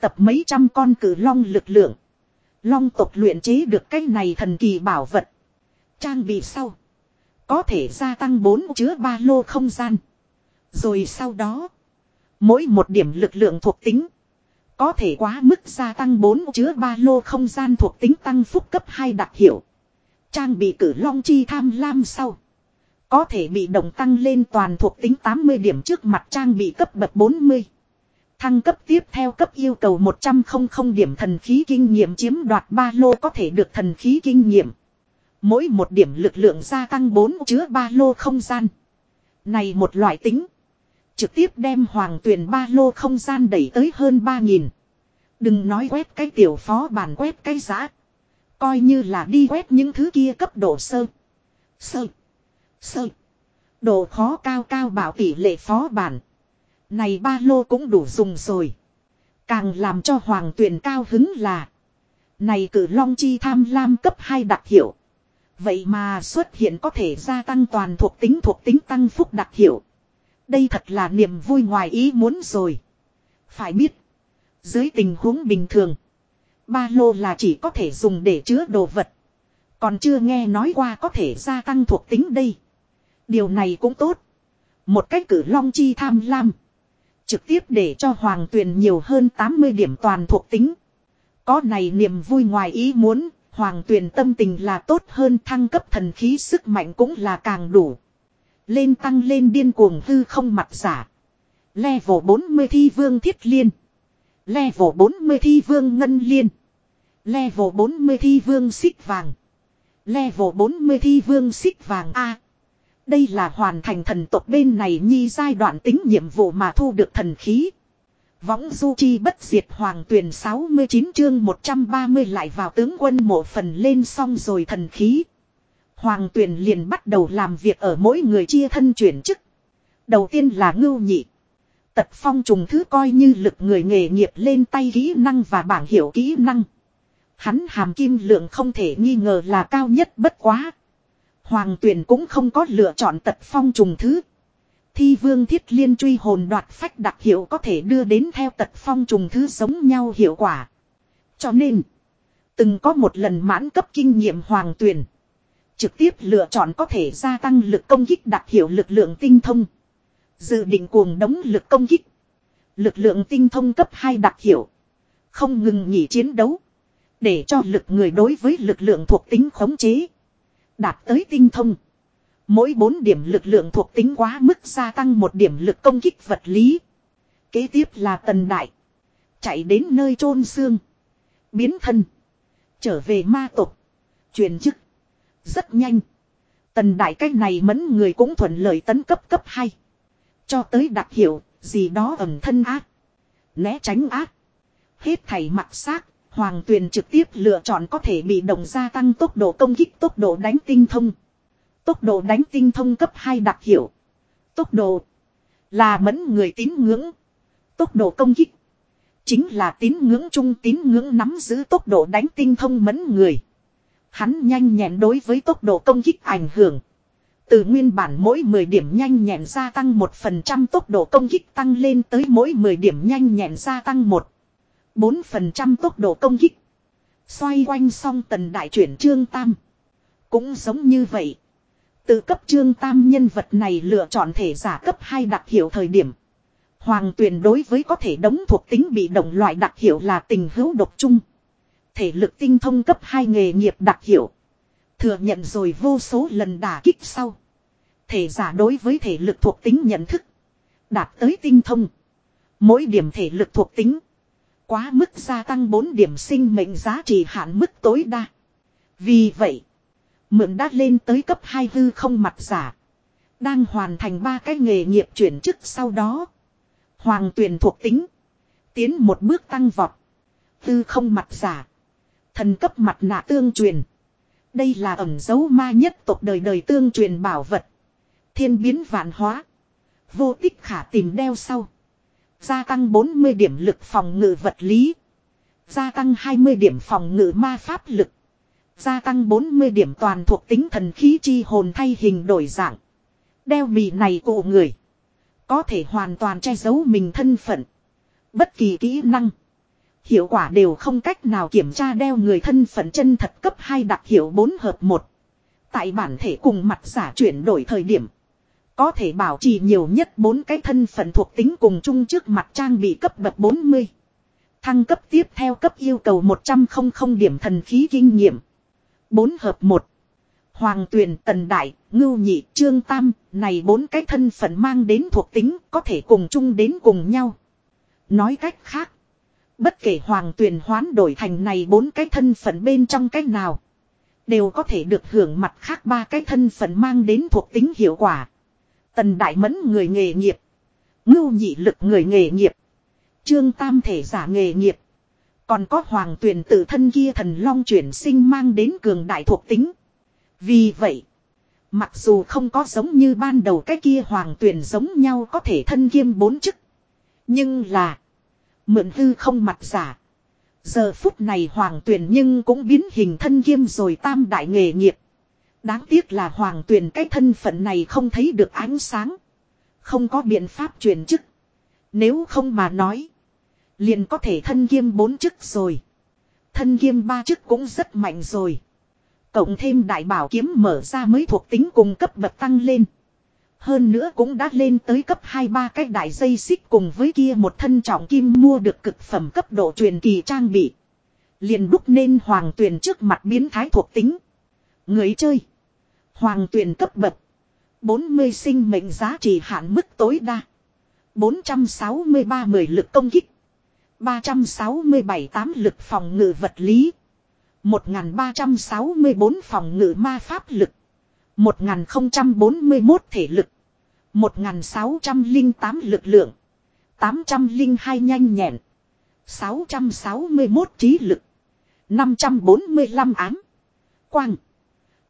Tập mấy trăm con cử long lực lượng. Long tộc luyện chế được cái này thần kỳ bảo vật. Trang bị sau. Có thể gia tăng bốn chứa ba lô không gian. Rồi sau đó. Mỗi một điểm lực lượng thuộc tính. Có thể quá mức gia tăng bốn chứa ba lô không gian thuộc tính tăng phúc cấp 2 đặc hiệu. Trang bị cử long chi tham lam sau. Có thể bị động tăng lên toàn thuộc tính 80 điểm trước mặt trang bị cấp bậc 40. Thăng cấp tiếp theo cấp yêu cầu 100 điểm thần khí kinh nghiệm chiếm đoạt ba lô có thể được thần khí kinh nghiệm. Mỗi một điểm lực lượng gia tăng 4 chứa ba lô không gian. Này một loại tính. Trực tiếp đem hoàng tuyển ba lô không gian đẩy tới hơn 3.000. Đừng nói quét cái tiểu phó bản quét cái giá. Coi như là đi quét những thứ kia cấp độ sơ. Sơ. Sơ. Độ khó cao cao bảo tỷ lệ phó bản. Này ba lô cũng đủ dùng rồi. Càng làm cho hoàng tuyển cao hứng là. Này cử long chi tham lam cấp 2 đặc hiệu. Vậy mà xuất hiện có thể gia tăng toàn thuộc tính thuộc tính tăng phúc đặc hiệu. Đây thật là niềm vui ngoài ý muốn rồi. Phải biết. Dưới tình huống bình thường. Ba lô là chỉ có thể dùng để chứa đồ vật. Còn chưa nghe nói qua có thể gia tăng thuộc tính đây. Điều này cũng tốt. Một cách cử long chi tham lam. Trực tiếp để cho hoàng tuyền nhiều hơn 80 điểm toàn thuộc tính. Có này niềm vui ngoài ý muốn, hoàng tuyền tâm tình là tốt hơn thăng cấp thần khí sức mạnh cũng là càng đủ. Lên tăng lên điên cuồng hư không mặt giả. Level 40 thi vương thiết liên. Level 40 thi vương ngân liên. Level 40 thi vương xích vàng. Level 40 thi vương xích vàng A. Đây là hoàn thành thần tộc bên này nhi giai đoạn tính nhiệm vụ mà thu được thần khí. Võng du chi bất diệt hoàng tuyển 69 chương 130 lại vào tướng quân mộ phần lên xong rồi thần khí. Hoàng tuyển liền bắt đầu làm việc ở mỗi người chia thân chuyển chức. Đầu tiên là ngưu nhị. Tật phong trùng thứ coi như lực người nghề nghiệp lên tay kỹ năng và bảng hiểu kỹ năng. Hắn hàm kim lượng không thể nghi ngờ là cao nhất bất quá. Hoàng tuyển cũng không có lựa chọn tật phong trùng thứ. Thi vương thiết liên truy hồn đoạt phách đặc hiệu có thể đưa đến theo tật phong trùng thứ giống nhau hiệu quả. Cho nên, từng có một lần mãn cấp kinh nghiệm hoàng tuyển. Trực tiếp lựa chọn có thể gia tăng lực công kích đặc hiệu lực lượng tinh thông. Dự định cuồng đống lực công kích. Lực lượng tinh thông cấp 2 đặc hiệu. Không ngừng nghỉ chiến đấu. Để cho lực người đối với lực lượng thuộc tính khống chế. Đạt tới tinh thông. Mỗi 4 điểm lực lượng thuộc tính quá mức gia tăng một điểm lực công kích vật lý. Kế tiếp là tần đại. Chạy đến nơi chôn xương. Biến thân. Trở về ma tục. Truyền chức. Rất nhanh. Tần đại cách này mẫn người cũng thuận lợi tấn cấp cấp 2. Cho tới đặc hiệu, gì đó ẩm thân ác. Né tránh ác. Hết thảy mặc xác, Hoàng Tuyền trực tiếp lựa chọn có thể bị động gia tăng tốc độ công kích, tốc độ đánh tinh thông. Tốc độ đánh tinh thông cấp 2 đặc hiệu. Tốc độ là mẫn người tín ngưỡng. Tốc độ công kích chính là tín ngưỡng trung tín ngưỡng nắm giữ tốc độ đánh tinh thông mẫn người. Hắn nhanh nhẹn đối với tốc độ công kích ảnh hưởng. Từ nguyên bản mỗi 10 điểm nhanh nhẹn gia tăng 1% tốc độ công kích tăng lên tới mỗi 10 điểm nhanh nhẹn gia tăng 1. 4% tốc độ công kích. Xoay quanh xong tần đại chuyển trương tam. Cũng giống như vậy. Từ cấp trương tam nhân vật này lựa chọn thể giả cấp 2 đặc hiệu thời điểm. Hoàng tuyển đối với có thể đóng thuộc tính bị động loại đặc hiệu là tình hữu độc trung. Thể lực tinh thông cấp 2 nghề nghiệp đặc hiệu. Thừa nhận rồi vô số lần đả kích sau. Thể giả đối với thể lực thuộc tính nhận thức. Đạt tới tinh thông. Mỗi điểm thể lực thuộc tính. Quá mức gia tăng 4 điểm sinh mệnh giá trị hạn mức tối đa. Vì vậy. Mượn đã lên tới cấp 2 hư không mặt giả. Đang hoàn thành ba cái nghề nghiệp chuyển chức sau đó. Hoàng tuyển thuộc tính. Tiến một bước tăng vọt. Hư không mặt giả. Thần cấp mặt nạ tương truyền. Đây là ẩn dấu ma nhất tộc đời đời tương truyền bảo vật. Thiên biến vạn hóa. Vô tích khả tìm đeo sau. Gia tăng 40 điểm lực phòng ngự vật lý. Gia tăng 20 điểm phòng ngự ma pháp lực. Gia tăng 40 điểm toàn thuộc tính thần khí chi hồn thay hình đổi dạng. Đeo mì này cụ người. Có thể hoàn toàn che giấu mình thân phận. Bất kỳ kỹ năng. Hiệu quả đều không cách nào kiểm tra đeo người thân phận chân thật cấp 2 đặc hiệu 4 hợp 1. Tại bản thể cùng mặt giả chuyển đổi thời điểm. Có thể bảo trì nhiều nhất bốn cái thân phận thuộc tính cùng chung trước mặt trang bị cấp bậc 40. Thăng cấp tiếp theo cấp yêu cầu 100 điểm thần khí kinh nghiệm. 4 hợp 1. Hoàng tuyền tần đại, ngưu nhị, trương tam, này bốn cái thân phận mang đến thuộc tính có thể cùng chung đến cùng nhau. Nói cách khác, Bất kể hoàng tuyền hoán đổi thành này bốn cái thân phận bên trong cách nào. Đều có thể được hưởng mặt khác ba cái thân phận mang đến thuộc tính hiệu quả. Tần đại mẫn người nghề nghiệp. Ngưu nhị lực người nghề nghiệp. Trương tam thể giả nghề nghiệp. Còn có hoàng tuyền tự thân kia thần long chuyển sinh mang đến cường đại thuộc tính. Vì vậy. Mặc dù không có giống như ban đầu cái kia hoàng tuyền giống nhau có thể thân kiêm bốn chức. Nhưng là. Mượn hư không mặt giả. Giờ phút này hoàng tuyển nhưng cũng biến hình thân kiêm rồi tam đại nghề nghiệp. Đáng tiếc là hoàng tuyển cái thân phận này không thấy được ánh sáng. Không có biện pháp truyền chức. Nếu không mà nói. Liền có thể thân kiêm bốn chức rồi. Thân kiêm ba chức cũng rất mạnh rồi. Cộng thêm đại bảo kiếm mở ra mới thuộc tính cùng cấp bậc tăng lên. Hơn nữa cũng đã lên tới cấp 2-3 cái đại dây xích cùng với kia một thân trọng kim mua được cực phẩm cấp độ truyền kỳ trang bị. Liền đúc nên hoàng tuyển trước mặt biến thái thuộc tính. Người chơi. Hoàng tuyển cấp bậc. 40 sinh mệnh giá trị hạn mức tối đa. 463 mười lực công kích. 367 tám lực phòng ngự vật lý. 1364 phòng ngự ma pháp lực. 1041 thể lực. 1608 lực lượng. 802 nhanh nhẹn. 661 trí lực. 545 ám. Quang.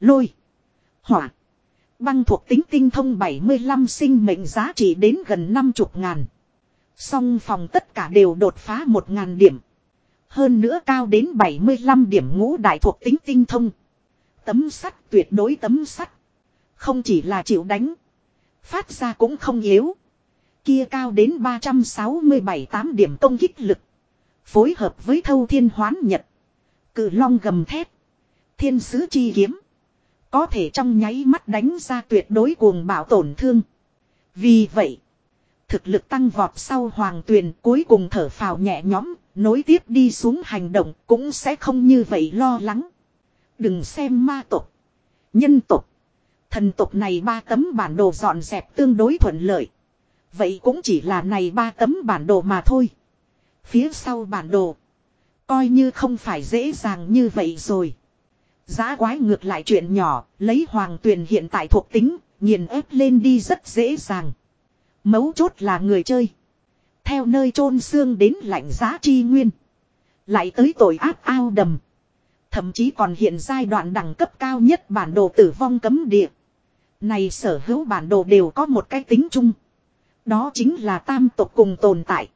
Lôi. Hỏa. Băng thuộc tính tinh thông 75 sinh mệnh giá trị đến gần 50 ngàn. Song phòng tất cả đều đột phá 1 ngàn điểm. Hơn nữa cao đến 75 điểm ngũ đại thuộc tính tinh thông. Tấm sắt, tuyệt đối tấm sắt. Không chỉ là chịu đánh. Phát ra cũng không yếu. Kia cao đến 367 8 điểm công kích lực. Phối hợp với thâu thiên hoán nhật. cử long gầm thép. Thiên sứ chi kiếm. Có thể trong nháy mắt đánh ra tuyệt đối cuồng bạo tổn thương. Vì vậy. Thực lực tăng vọt sau hoàng tuyền cuối cùng thở phào nhẹ nhõm. Nối tiếp đi xuống hành động cũng sẽ không như vậy lo lắng. Đừng xem ma tộc. Nhân tộc. Thần tộc này ba tấm bản đồ dọn dẹp tương đối thuận lợi. Vậy cũng chỉ là này ba tấm bản đồ mà thôi. Phía sau bản đồ. Coi như không phải dễ dàng như vậy rồi. Giá quái ngược lại chuyện nhỏ, lấy hoàng tuyền hiện tại thuộc tính, nghiền ép lên đi rất dễ dàng. Mấu chốt là người chơi. Theo nơi chôn xương đến lạnh giá chi nguyên. Lại tới tội ác ao đầm. Thậm chí còn hiện giai đoạn đẳng cấp cao nhất bản đồ tử vong cấm địa. Này sở hữu bản đồ đều có một cái tính chung. Đó chính là tam tộc cùng tồn tại.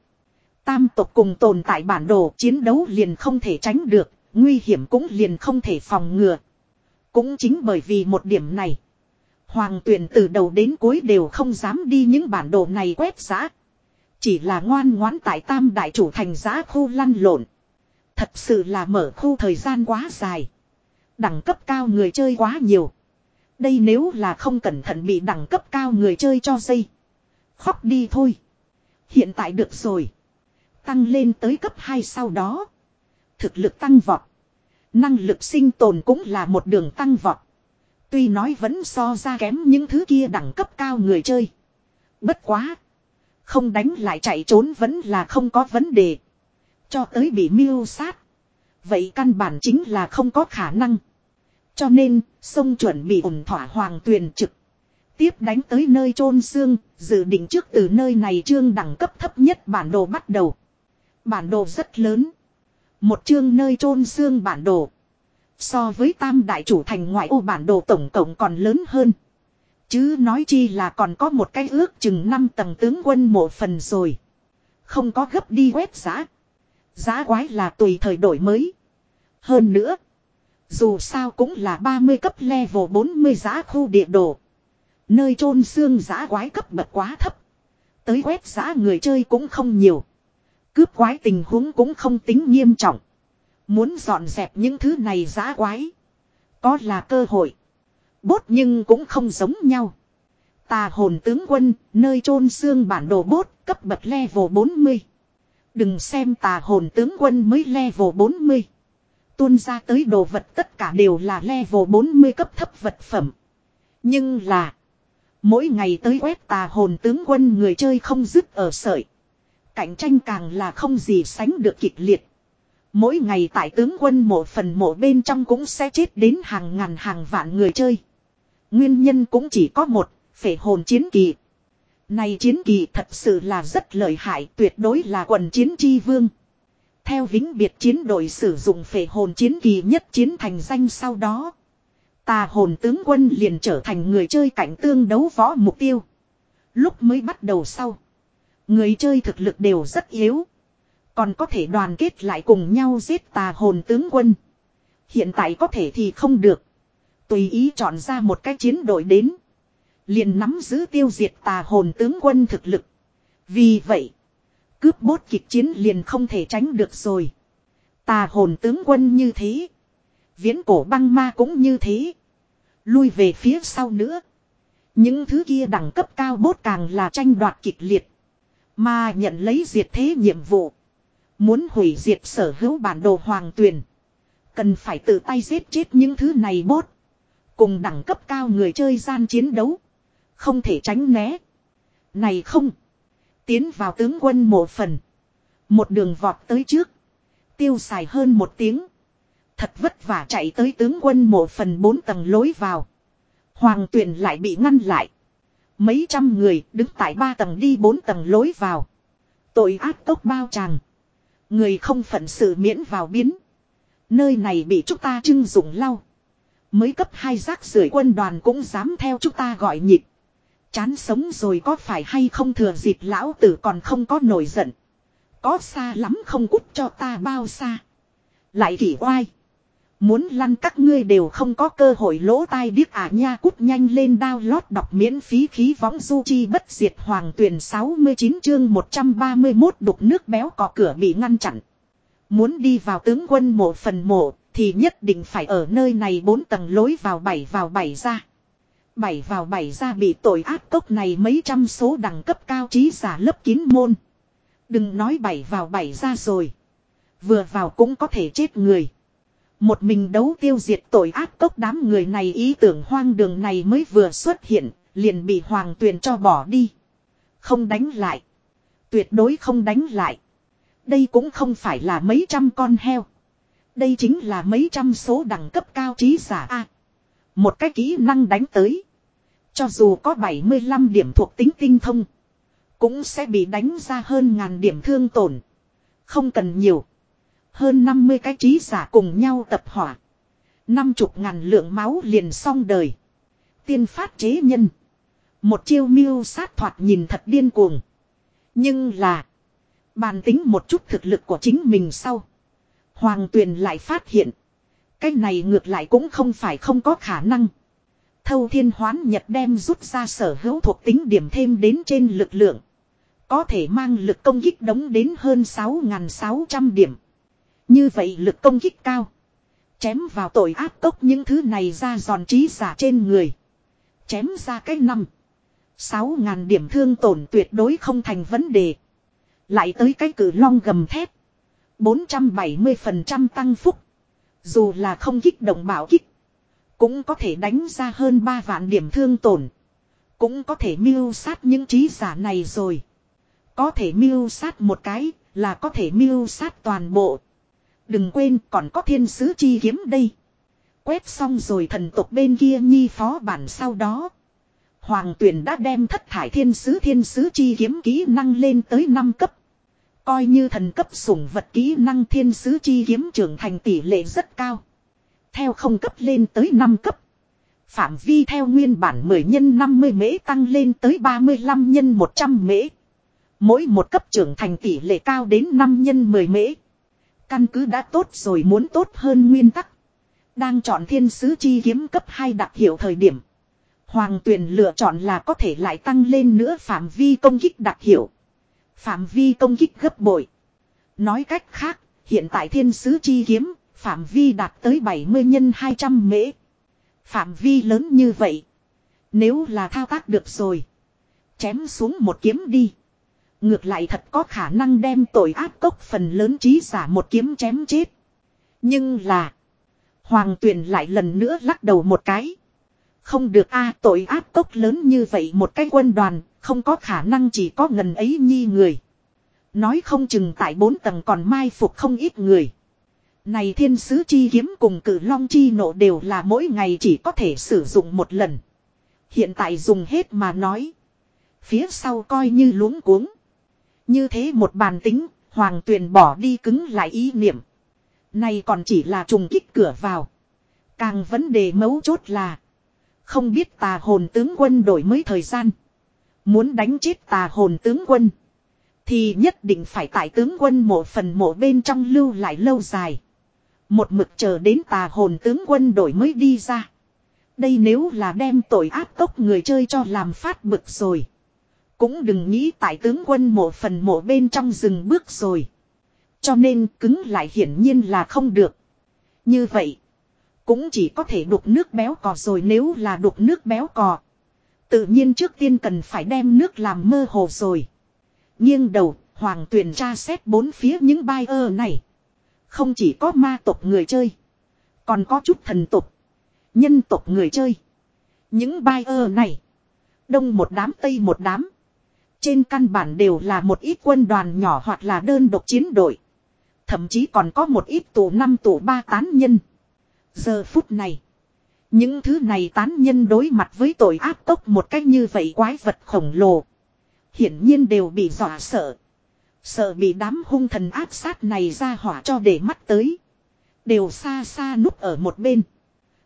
Tam tộc cùng tồn tại bản đồ chiến đấu liền không thể tránh được, nguy hiểm cũng liền không thể phòng ngừa. Cũng chính bởi vì một điểm này. Hoàng tuyển từ đầu đến cuối đều không dám đi những bản đồ này quét giã. Chỉ là ngoan ngoãn tại tam đại chủ thành giã khu lăn lộn. Thật sự là mở khu thời gian quá dài. Đẳng cấp cao người chơi quá nhiều. Đây nếu là không cẩn thận bị đẳng cấp cao người chơi cho dây. Khóc đi thôi. Hiện tại được rồi. Tăng lên tới cấp 2 sau đó. Thực lực tăng vọt. Năng lực sinh tồn cũng là một đường tăng vọt. Tuy nói vẫn so ra kém những thứ kia đẳng cấp cao người chơi. Bất quá. Không đánh lại chạy trốn vẫn là không có vấn đề. Cho tới bị miêu sát. Vậy căn bản chính là không có khả năng. Cho nên, sông chuẩn bị ổn thỏa hoàng tuyền trực. Tiếp đánh tới nơi chôn xương, dự định trước từ nơi này trương đẳng cấp thấp nhất bản đồ bắt đầu. Bản đồ rất lớn. Một chương nơi chôn xương bản đồ. So với tam đại chủ thành ngoại ô bản đồ tổng cộng còn lớn hơn. Chứ nói chi là còn có một cái ước chừng 5 tầng tướng quân mộ phần rồi. Không có gấp đi quét giá. Giá quái là tùy thời đổi mới. Hơn nữa. Dù sao cũng là 30 cấp level 40 giá khu địa đồ. Nơi chôn xương giá quái cấp bậc quá thấp. Tới quét giá người chơi cũng không nhiều. Cướp quái tình huống cũng không tính nghiêm trọng. Muốn dọn dẹp những thứ này giá quái. Có là cơ hội. Bốt nhưng cũng không giống nhau. Tà hồn tướng quân, nơi chôn xương bản đồ bốt, cấp bậc level 40. Đừng xem tà hồn tướng quân mới level 40. Tuôn ra tới đồ vật tất cả đều là level 40 cấp thấp vật phẩm. Nhưng là. Mỗi ngày tới quét tà hồn tướng quân người chơi không dứt ở sợi. Cạnh tranh càng là không gì sánh được kịch liệt. Mỗi ngày tại tướng quân mộ phần mộ bên trong cũng sẽ chết đến hàng ngàn hàng vạn người chơi. Nguyên nhân cũng chỉ có một, phể hồn chiến kỳ. Này chiến kỳ thật sự là rất lợi hại, tuyệt đối là quần chiến chi vương. Theo vĩnh biệt chiến đội sử dụng phệ hồn chiến kỳ nhất chiến thành danh sau đó. Tà hồn tướng quân liền trở thành người chơi cảnh tương đấu võ mục tiêu. Lúc mới bắt đầu sau. Người chơi thực lực đều rất yếu. Còn có thể đoàn kết lại cùng nhau giết tà hồn tướng quân. Hiện tại có thể thì không được. Tùy ý chọn ra một cái chiến đội đến. Liền nắm giữ tiêu diệt tà hồn tướng quân thực lực. Vì vậy. Cướp bốt kịch chiến liền không thể tránh được rồi. Tà hồn tướng quân như thế. Viễn cổ băng ma cũng như thế. Lui về phía sau nữa. Những thứ kia đẳng cấp cao bốt càng là tranh đoạt kịch liệt. Mà nhận lấy diệt thế nhiệm vụ. Muốn hủy diệt sở hữu bản đồ hoàng tuyền. Cần phải tự tay giết chết những thứ này bốt. Cùng đẳng cấp cao người chơi gian chiến đấu. Không thể tránh né. Này không. Tiến vào tướng quân mộ phần. Một đường vọt tới trước. Tiêu xài hơn một tiếng. Thật vất vả chạy tới tướng quân mộ phần bốn tầng lối vào. Hoàng tuyển lại bị ngăn lại. Mấy trăm người đứng tại ba tầng đi bốn tầng lối vào. Tội ác tốc bao tràng. Người không phận sự miễn vào biến. Nơi này bị chúng ta trưng dụng lau. Mới cấp hai rác rưởi quân đoàn cũng dám theo chúng ta gọi nhịp. Chán sống rồi có phải hay không thừa dịp lão tử còn không có nổi giận. Có xa lắm không cút cho ta bao xa. Lại kỳ oai. Muốn lăn các ngươi đều không có cơ hội lỗ tai điếc à nha cút nhanh lên đao lót đọc miễn phí khí võng du chi bất diệt hoàng tuyển 69 chương 131 đục nước béo cọ cửa bị ngăn chặn. Muốn đi vào tướng quân mộ phần mộ, thì nhất định phải ở nơi này bốn tầng lối vào bảy vào bảy ra. Bảy vào bảy ra bị tội ác cốc này mấy trăm số đẳng cấp cao trí giả lớp kín môn. Đừng nói bảy vào bảy ra rồi. Vừa vào cũng có thể chết người. Một mình đấu tiêu diệt tội ác cốc đám người này ý tưởng hoang đường này mới vừa xuất hiện, liền bị hoàng tuyền cho bỏ đi. Không đánh lại. Tuyệt đối không đánh lại. Đây cũng không phải là mấy trăm con heo. Đây chính là mấy trăm số đẳng cấp cao trí giả A. một cái kỹ năng đánh tới. Cho dù có 75 điểm thuộc tính tinh thông. Cũng sẽ bị đánh ra hơn ngàn điểm thương tổn. Không cần nhiều. Hơn 50 cái trí giả cùng nhau tập hỏa. Năm chục ngàn lượng máu liền xong đời. Tiên phát chế nhân. Một chiêu miêu sát thoạt nhìn thật điên cuồng. Nhưng là. Bàn tính một chút thực lực của chính mình sau. Hoàng tuyền lại phát hiện. Cái này ngược lại cũng không phải không có khả năng. Thâu thiên hoán nhật đem rút ra sở hữu thuộc tính điểm thêm đến trên lực lượng. Có thể mang lực công kích đống đến hơn 6.600 điểm. Như vậy lực công kích cao. Chém vào tội áp cốc những thứ này ra giòn trí giả trên người. Chém ra cái năm. sáu ngàn điểm thương tổn tuyệt đối không thành vấn đề. Lại tới cái cử long gầm thép. 470% tăng phúc. Dù là không kích động bảo kích. Cũng có thể đánh ra hơn 3 vạn điểm thương tổn. Cũng có thể mưu sát những trí giả này rồi. Có thể mưu sát một cái là có thể mưu sát toàn bộ. Đừng quên, còn có thiên sứ chi kiếm đây. Quét xong rồi thần tục bên kia nhi phó bản sau đó. Hoàng tuyển đã đem thất thải thiên sứ thiên sứ chi kiếm kỹ năng lên tới 5 cấp. Coi như thần cấp sủng vật kỹ năng thiên sứ chi kiếm trưởng thành tỷ lệ rất cao. Theo không cấp lên tới 5 cấp. Phạm vi theo nguyên bản 10 nhân 50 mễ tăng lên tới 35 nhân 100 mễ. Mỗi một cấp trưởng thành tỷ lệ cao đến 5 nhân 10 mễ. Căn cứ đã tốt rồi muốn tốt hơn nguyên tắc. Đang chọn thiên sứ chi kiếm cấp 2 đặc hiệu thời điểm. Hoàng tuyển lựa chọn là có thể lại tăng lên nữa phạm vi công kích đặc hiệu. Phạm vi công kích gấp bội. Nói cách khác, hiện tại thiên sứ chi kiếm, phạm vi đạt tới 70 nhân 200 mễ. Phạm vi lớn như vậy. Nếu là thao tác được rồi. Chém xuống một kiếm đi. Ngược lại thật có khả năng đem tội ác cốc phần lớn trí giả một kiếm chém chết. Nhưng là. Hoàng tuyền lại lần nữa lắc đầu một cái. Không được a, tội ác cốc lớn như vậy một cái quân đoàn. Không có khả năng chỉ có ngần ấy nhi người. Nói không chừng tại bốn tầng còn mai phục không ít người. Này thiên sứ chi kiếm cùng cử long chi nộ đều là mỗi ngày chỉ có thể sử dụng một lần. Hiện tại dùng hết mà nói. Phía sau coi như luống cuống. Như thế một bàn tính, hoàng tuyền bỏ đi cứng lại ý niệm. Này còn chỉ là trùng kích cửa vào. Càng vấn đề mấu chốt là. Không biết tà hồn tướng quân đổi mới thời gian. Muốn đánh chết tà hồn tướng quân. Thì nhất định phải tại tướng quân mộ phần mộ bên trong lưu lại lâu dài. Một mực chờ đến tà hồn tướng quân đổi mới đi ra. Đây nếu là đem tội áp tốc người chơi cho làm phát bực rồi. Cũng đừng nghĩ tại tướng quân mộ phần mộ bên trong rừng bước rồi. Cho nên cứng lại hiển nhiên là không được. Như vậy. Cũng chỉ có thể đục nước béo cò rồi nếu là đục nước béo cò. Tự nhiên trước tiên cần phải đem nước làm mơ hồ rồi. Nghiêng đầu, hoàng tuyển tra xét bốn phía những bai ơ này. Không chỉ có ma tộc người chơi. Còn có chút thần tộc. Nhân tộc người chơi. Những bai ơ này. Đông một đám tây một đám. Trên căn bản đều là một ít quân đoàn nhỏ hoặc là đơn độc chiến đội. Thậm chí còn có một ít tù năm tù ba tán nhân. Giờ phút này. Những thứ này tán nhân đối mặt với tội áp tốc một cách như vậy quái vật khổng lồ. Hiển nhiên đều bị dọa sợ. Sợ bị đám hung thần áp sát này ra hỏa cho để mắt tới. Đều xa xa núp ở một bên.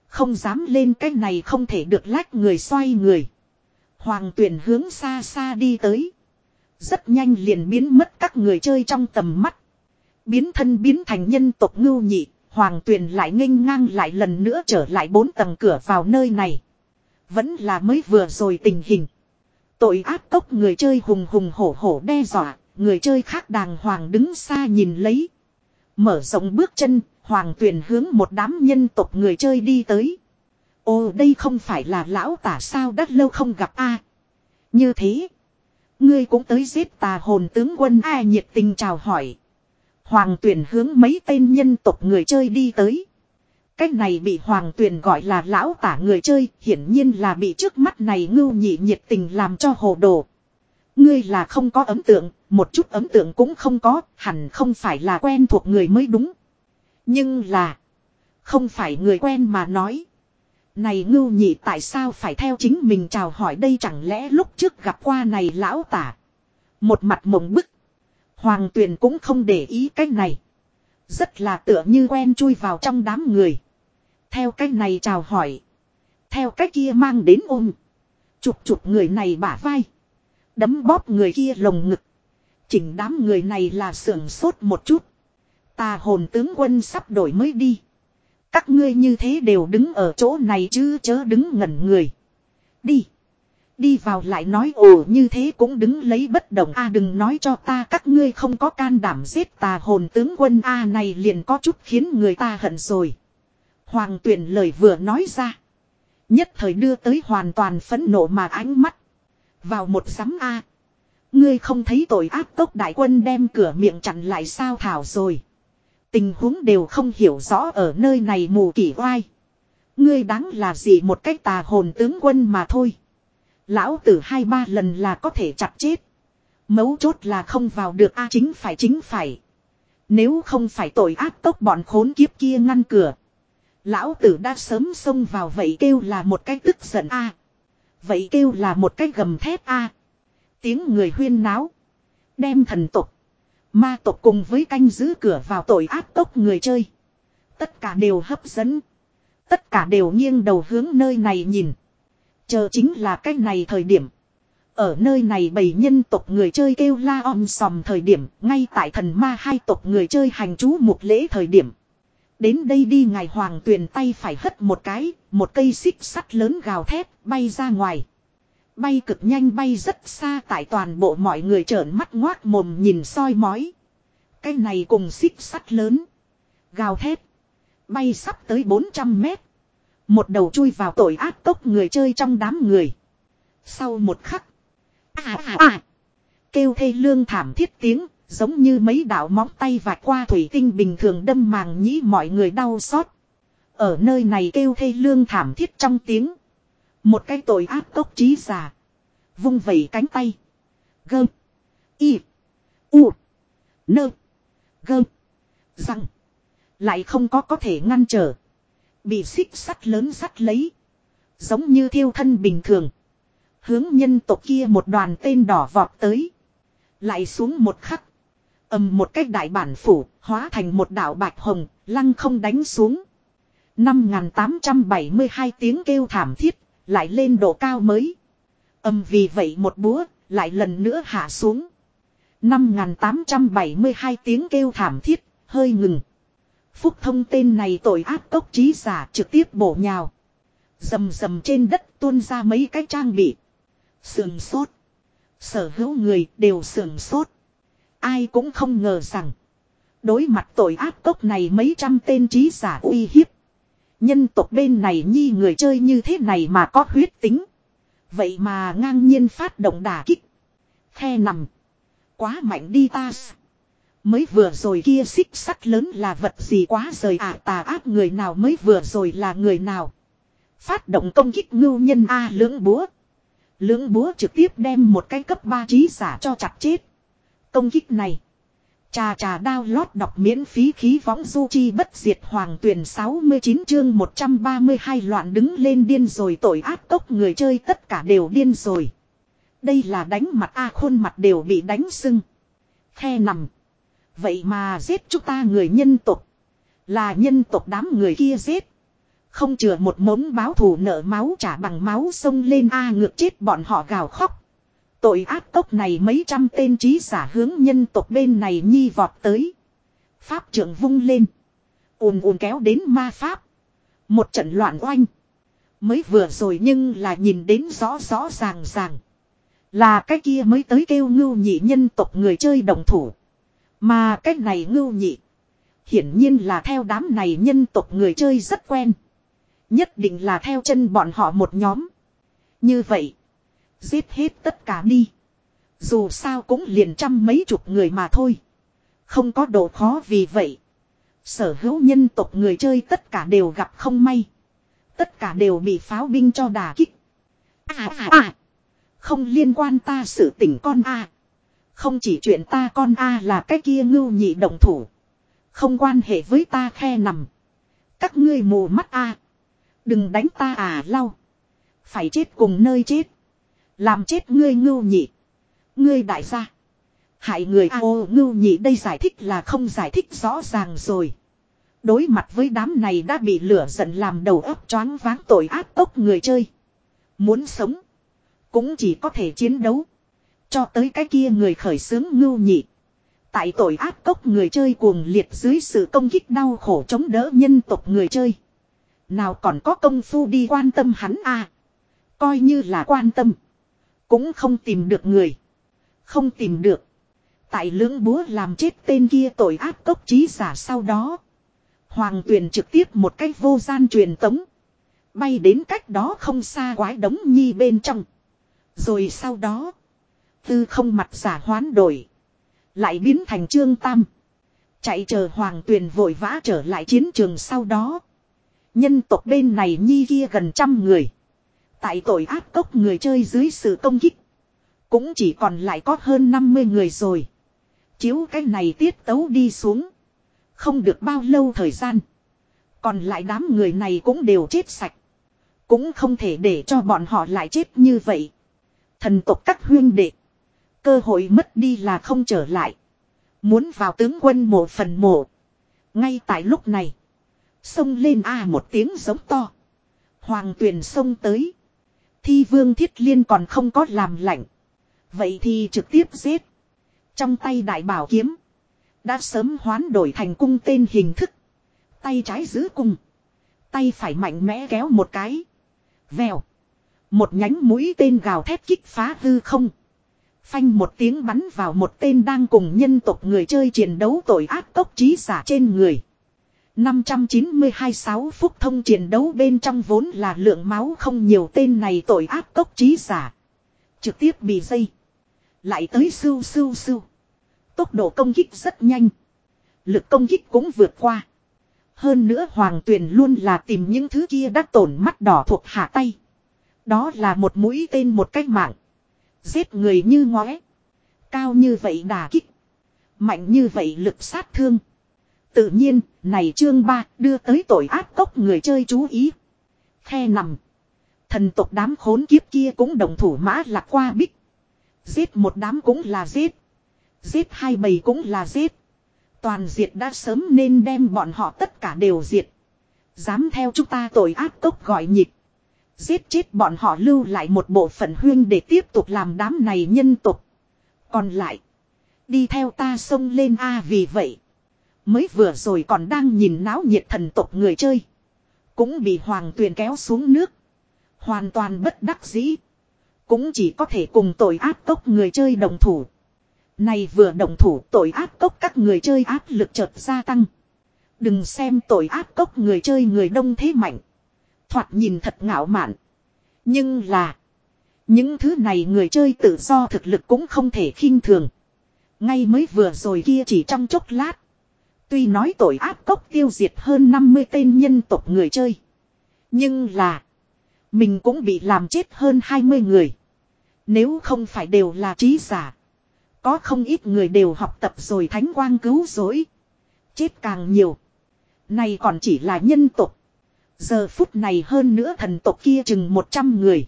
Không dám lên cái này không thể được lách người xoay người. Hoàng tuyển hướng xa xa đi tới. Rất nhanh liền biến mất các người chơi trong tầm mắt. Biến thân biến thành nhân tộc ngưu nhị. Hoàng tuyển lại nghênh ngang lại lần nữa trở lại bốn tầng cửa vào nơi này. Vẫn là mới vừa rồi tình hình. Tội ác cốc người chơi hùng hùng hổ hổ đe dọa. Người chơi khác đàng hoàng đứng xa nhìn lấy. Mở rộng bước chân, hoàng tuyển hướng một đám nhân tộc người chơi đi tới. Ồ đây không phải là lão tả sao đã lâu không gặp a Như thế. Ngươi cũng tới giết tà hồn tướng quân a nhiệt tình chào hỏi. Hoàng tuyển hướng mấy tên nhân tộc người chơi đi tới. Cách này bị hoàng tuyển gọi là lão tả người chơi, hiển nhiên là bị trước mắt này ngưu nhị nhiệt tình làm cho hồ đồ. Ngươi là không có ấn tượng, một chút ấn tượng cũng không có, hẳn không phải là quen thuộc người mới đúng. Nhưng là, không phải người quen mà nói. Này ngưu nhị tại sao phải theo chính mình chào hỏi đây chẳng lẽ lúc trước gặp qua này lão tả. Một mặt mộng bức. Hoàng tuyền cũng không để ý cái này. Rất là tựa như quen chui vào trong đám người. Theo cái này chào hỏi. Theo cái kia mang đến ôm. Chụp chụp người này bả vai. Đấm bóp người kia lồng ngực. Chỉnh đám người này là sưởng sốt một chút. Tà hồn tướng quân sắp đổi mới đi. Các ngươi như thế đều đứng ở chỗ này chứ chớ đứng ngẩn người. Đi. Đi vào lại nói, ồ, như thế cũng đứng lấy bất động a, đừng nói cho ta các ngươi không có can đảm giết tà hồn tướng quân a, này liền có chút khiến người ta hận rồi. Hoàng tuyển lời vừa nói ra. Nhất thời đưa tới hoàn toàn phẫn nộ mà ánh mắt. Vào một sắm a Ngươi không thấy tội ác tốc đại quân đem cửa miệng chặn lại sao thảo rồi. Tình huống đều không hiểu rõ ở nơi này mù kỷ oai. Ngươi đáng là gì một cách tà hồn tướng quân mà thôi. Lão tử hai ba lần là có thể chặt chết. Mấu chốt là không vào được a chính phải chính phải. Nếu không phải tội ác tốc bọn khốn kiếp kia ngăn cửa. Lão tử đã sớm xông vào vậy kêu là một cái tức giận a Vậy kêu là một cái gầm thép a Tiếng người huyên náo. Đem thần tục. Ma tộc cùng với canh giữ cửa vào tội ác tốc người chơi. Tất cả đều hấp dẫn. Tất cả đều nghiêng đầu hướng nơi này nhìn. Chờ chính là cách này thời điểm. Ở nơi này bầy nhân tộc người chơi kêu la om sòm thời điểm, ngay tại thần ma hai tộc người chơi hành chú một lễ thời điểm. Đến đây đi ngài hoàng tuyền tay phải hất một cái, một cây xích sắt lớn gào thét, bay ra ngoài. Bay cực nhanh bay rất xa tại toàn bộ mọi người trợn mắt ngoác mồm nhìn soi mói. Cái này cùng xích sắt lớn. Gào thét. Bay sắp tới 400 mét. Một đầu chui vào tội ác tốc người chơi trong đám người. Sau một khắc. À à à. Kêu thê lương thảm thiết tiếng. Giống như mấy đạo móng tay vạch qua thủy tinh bình thường đâm màng nhĩ mọi người đau xót. Ở nơi này kêu thê lương thảm thiết trong tiếng. Một cái tội ác tốc trí giả. Vung vẩy cánh tay. Gơm. Y. U. Nơ. Gơm. Răng. Lại không có có thể ngăn trở. Bị xích sắt lớn sắt lấy. Giống như thiêu thân bình thường. Hướng nhân tộc kia một đoàn tên đỏ vọt tới. Lại xuống một khắc. ầm một cách đại bản phủ, hóa thành một đạo bạch hồng, lăng không đánh xuống. 5.872 tiếng kêu thảm thiết, lại lên độ cao mới. Âm vì vậy một búa, lại lần nữa hạ xuống. 5.872 tiếng kêu thảm thiết, hơi ngừng. Phúc thông tên này tội ác cốc trí giả trực tiếp bổ nhào. Dầm dầm trên đất tuôn ra mấy cái trang bị. Sườn sốt. Sở hữu người đều sườn sốt. Ai cũng không ngờ rằng. Đối mặt tội ác cốc này mấy trăm tên trí giả uy hiếp. Nhân tộc bên này nhi người chơi như thế này mà có huyết tính. Vậy mà ngang nhiên phát động đả kích. Khe nằm. Quá mạnh đi ta. Mới vừa rồi kia xích sắt lớn là vật gì quá rời à tà ác người nào mới vừa rồi là người nào. Phát động công kích ngưu nhân A lưỡng búa. Lưỡng búa trực tiếp đem một cái cấp 3 trí giả cho chặt chết. Công kích này. Trà trà đao lót đọc miễn phí khí võng du chi bất diệt hoàng tuyển 69 chương 132 loạn đứng lên điên rồi, tội ác tốc người chơi tất cả đều điên rồi. Đây là đánh mặt A, khuôn mặt đều bị đánh sưng. Khe nằm. Vậy mà giết chúng ta người nhân tục. Là nhân tục đám người kia giết. Không chừa một mống báo thù nợ máu trả bằng máu sông lên A ngược chết bọn họ gào khóc. Tội ác tốc này mấy trăm tên trí giả hướng nhân tộc bên này nhi vọt tới. Pháp trưởng vung lên. ùn ùn kéo đến ma pháp. Một trận loạn oanh. Mới vừa rồi nhưng là nhìn đến rõ rõ ràng ràng. Là cái kia mới tới kêu ngưu nhị nhân tộc người chơi đồng thủ. Mà cái này ngưu nhị. Hiển nhiên là theo đám này nhân tộc người chơi rất quen. Nhất định là theo chân bọn họ một nhóm. Như vậy. Giết hết tất cả đi. Dù sao cũng liền trăm mấy chục người mà thôi. Không có độ khó vì vậy. Sở hữu nhân tộc người chơi tất cả đều gặp không may. Tất cả đều bị pháo binh cho đà kích. À à à. Không liên quan ta sự tỉnh con A. Không chỉ chuyện ta con A là cái kia ngưu nhị động thủ. Không quan hệ với ta khe nằm. Các ngươi mù mắt A. Đừng đánh ta à lau. Phải chết cùng nơi chết. Làm chết ngươi ngưu nhị. Ngươi đại gia. Hại người a ô ngưu nhị đây giải thích là không giải thích rõ ràng rồi. Đối mặt với đám này đã bị lửa giận làm đầu óc choáng váng tội ác ốc người chơi. Muốn sống. Cũng chỉ có thể chiến đấu. Cho tới cái kia người khởi xướng ngưu nhị. Tại tội ác cốc người chơi cuồng liệt dưới sự công kích đau khổ chống đỡ nhân tộc người chơi. Nào còn có công phu đi quan tâm hắn à. Coi như là quan tâm. Cũng không tìm được người. Không tìm được. Tại lưỡng búa làm chết tên kia tội ác cốc trí giả sau đó. Hoàng tuyền trực tiếp một cách vô gian truyền tống. Bay đến cách đó không xa quái đống nhi bên trong. Rồi sau đó. Tư không mặt giả hoán đổi. Lại biến thành trương tam. Chạy chờ hoàng tuyền vội vã trở lại chiến trường sau đó. Nhân tộc bên này nhi kia gần trăm người. Tại tội ác cốc người chơi dưới sự công kích. Cũng chỉ còn lại có hơn 50 người rồi. Chiếu cái này tiết tấu đi xuống. Không được bao lâu thời gian. Còn lại đám người này cũng đều chết sạch. Cũng không thể để cho bọn họ lại chết như vậy. Thần tộc các huyên đệ. Cơ hội mất đi là không trở lại. Muốn vào tướng quân mộ phần mộ. Ngay tại lúc này. Xông lên a một tiếng giống to. Hoàng tuyền xông tới. Thi vương thiết liên còn không có làm lạnh. Vậy thì trực tiếp giết. Trong tay đại bảo kiếm. Đã sớm hoán đổi thành cung tên hình thức. Tay trái giữ cung. Tay phải mạnh mẽ kéo một cái. Vèo. Một nhánh mũi tên gào thét kích phá hư không. Phanh một tiếng bắn vào một tên đang cùng nhân tộc người chơi chiến đấu tội ác cốc trí giả trên người. 592 sáu phút thông chiến đấu bên trong vốn là lượng máu không nhiều tên này tội ác cốc trí giả. Trực tiếp bị dây. Lại tới sưu sưu sưu. Tốc độ công kích rất nhanh. Lực công kích cũng vượt qua. Hơn nữa Hoàng Tuyền luôn là tìm những thứ kia đắc tổn mắt đỏ thuộc hạ tay. Đó là một mũi tên một cách mạng. Giết người như ngóe. Cao như vậy đà kích. Mạnh như vậy lực sát thương. Tự nhiên, này chương ba đưa tới tội ác cốc người chơi chú ý. Khe nằm. Thần tộc đám khốn kiếp kia cũng đồng thủ mã lạc qua bích. Giết một đám cũng là giết. Giết hai bầy cũng là giết. Toàn diệt đã sớm nên đem bọn họ tất cả đều diệt. Dám theo chúng ta tội ác cốc gọi nhịp. Giết chết bọn họ lưu lại một bộ phận huyên để tiếp tục làm đám này nhân tục. Còn lại. Đi theo ta xông lên A vì vậy. Mới vừa rồi còn đang nhìn náo nhiệt thần tộc người chơi. Cũng bị hoàng tuyền kéo xuống nước. Hoàn toàn bất đắc dĩ. Cũng chỉ có thể cùng tội áp cốc người chơi đồng thủ. Này vừa đồng thủ, tội áp cốc các người chơi áp lực chợt gia tăng. Đừng xem tội áp cốc người chơi người đông thế mạnh. Thoạt nhìn thật ngạo mạn. Nhưng là. Những thứ này người chơi tự do thực lực cũng không thể khinh thường. Ngay mới vừa rồi kia chỉ trong chốc lát. Tuy nói tội ác cốc tiêu diệt hơn 50 tên nhân tộc người chơi. Nhưng là. Mình cũng bị làm chết hơn 20 người. Nếu không phải đều là trí giả. Có không ít người đều học tập rồi thánh quang cứu rỗi. Chết càng nhiều. Này còn chỉ là nhân tộc. Giờ phút này hơn nữa thần tộc kia chừng 100 người.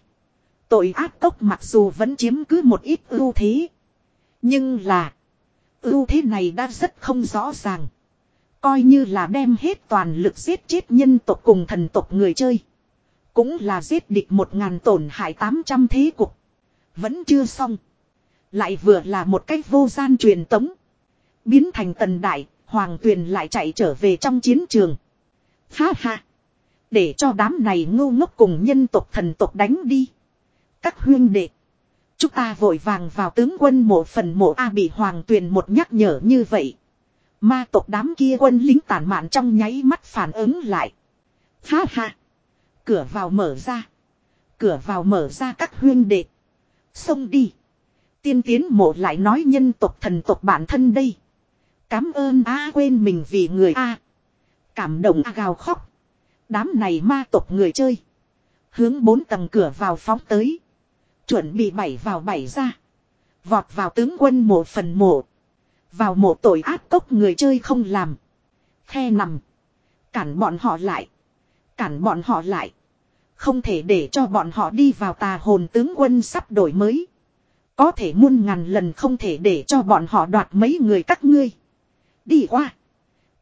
Tội ác cốc mặc dù vẫn chiếm cứ một ít ưu thế. Nhưng là. Ưu thế này đã rất không rõ ràng. Coi như là đem hết toàn lực giết chết nhân tộc cùng thần tộc người chơi. Cũng là giết địch một ngàn tổn hại 800 thế cục. Vẫn chưa xong. Lại vừa là một cách vô gian truyền tống. Biến thành tần đại, hoàng tuyền lại chạy trở về trong chiến trường. Ha ha. Để cho đám này ngu ngốc cùng nhân tộc thần tộc đánh đi. Các huyên đệ. Chúng ta vội vàng vào tướng quân mộ phần mộ A bị hoàng tuyền một nhắc nhở như vậy. Ma tộc đám kia quân lính tàn mạn trong nháy mắt phản ứng lại. Ha ha. Cửa vào mở ra. Cửa vào mở ra các huyên đệ. Xông đi. Tiên tiến mộ lại nói nhân tộc thần tộc bản thân đây. Cám ơn a quên mình vì người a. Cảm động a gào khóc. Đám này ma tộc người chơi. Hướng bốn tầng cửa vào phóng tới. Chuẩn bị bảy vào bảy ra. Vọt vào tướng quân mộ phần mộ. Vào mộ tội ác cốc người chơi không làm. Khe nằm. Cản bọn họ lại. Cản bọn họ lại. Không thể để cho bọn họ đi vào tà hồn tướng quân sắp đổi mới. Có thể muôn ngàn lần không thể để cho bọn họ đoạt mấy người các ngươi. Đi qua.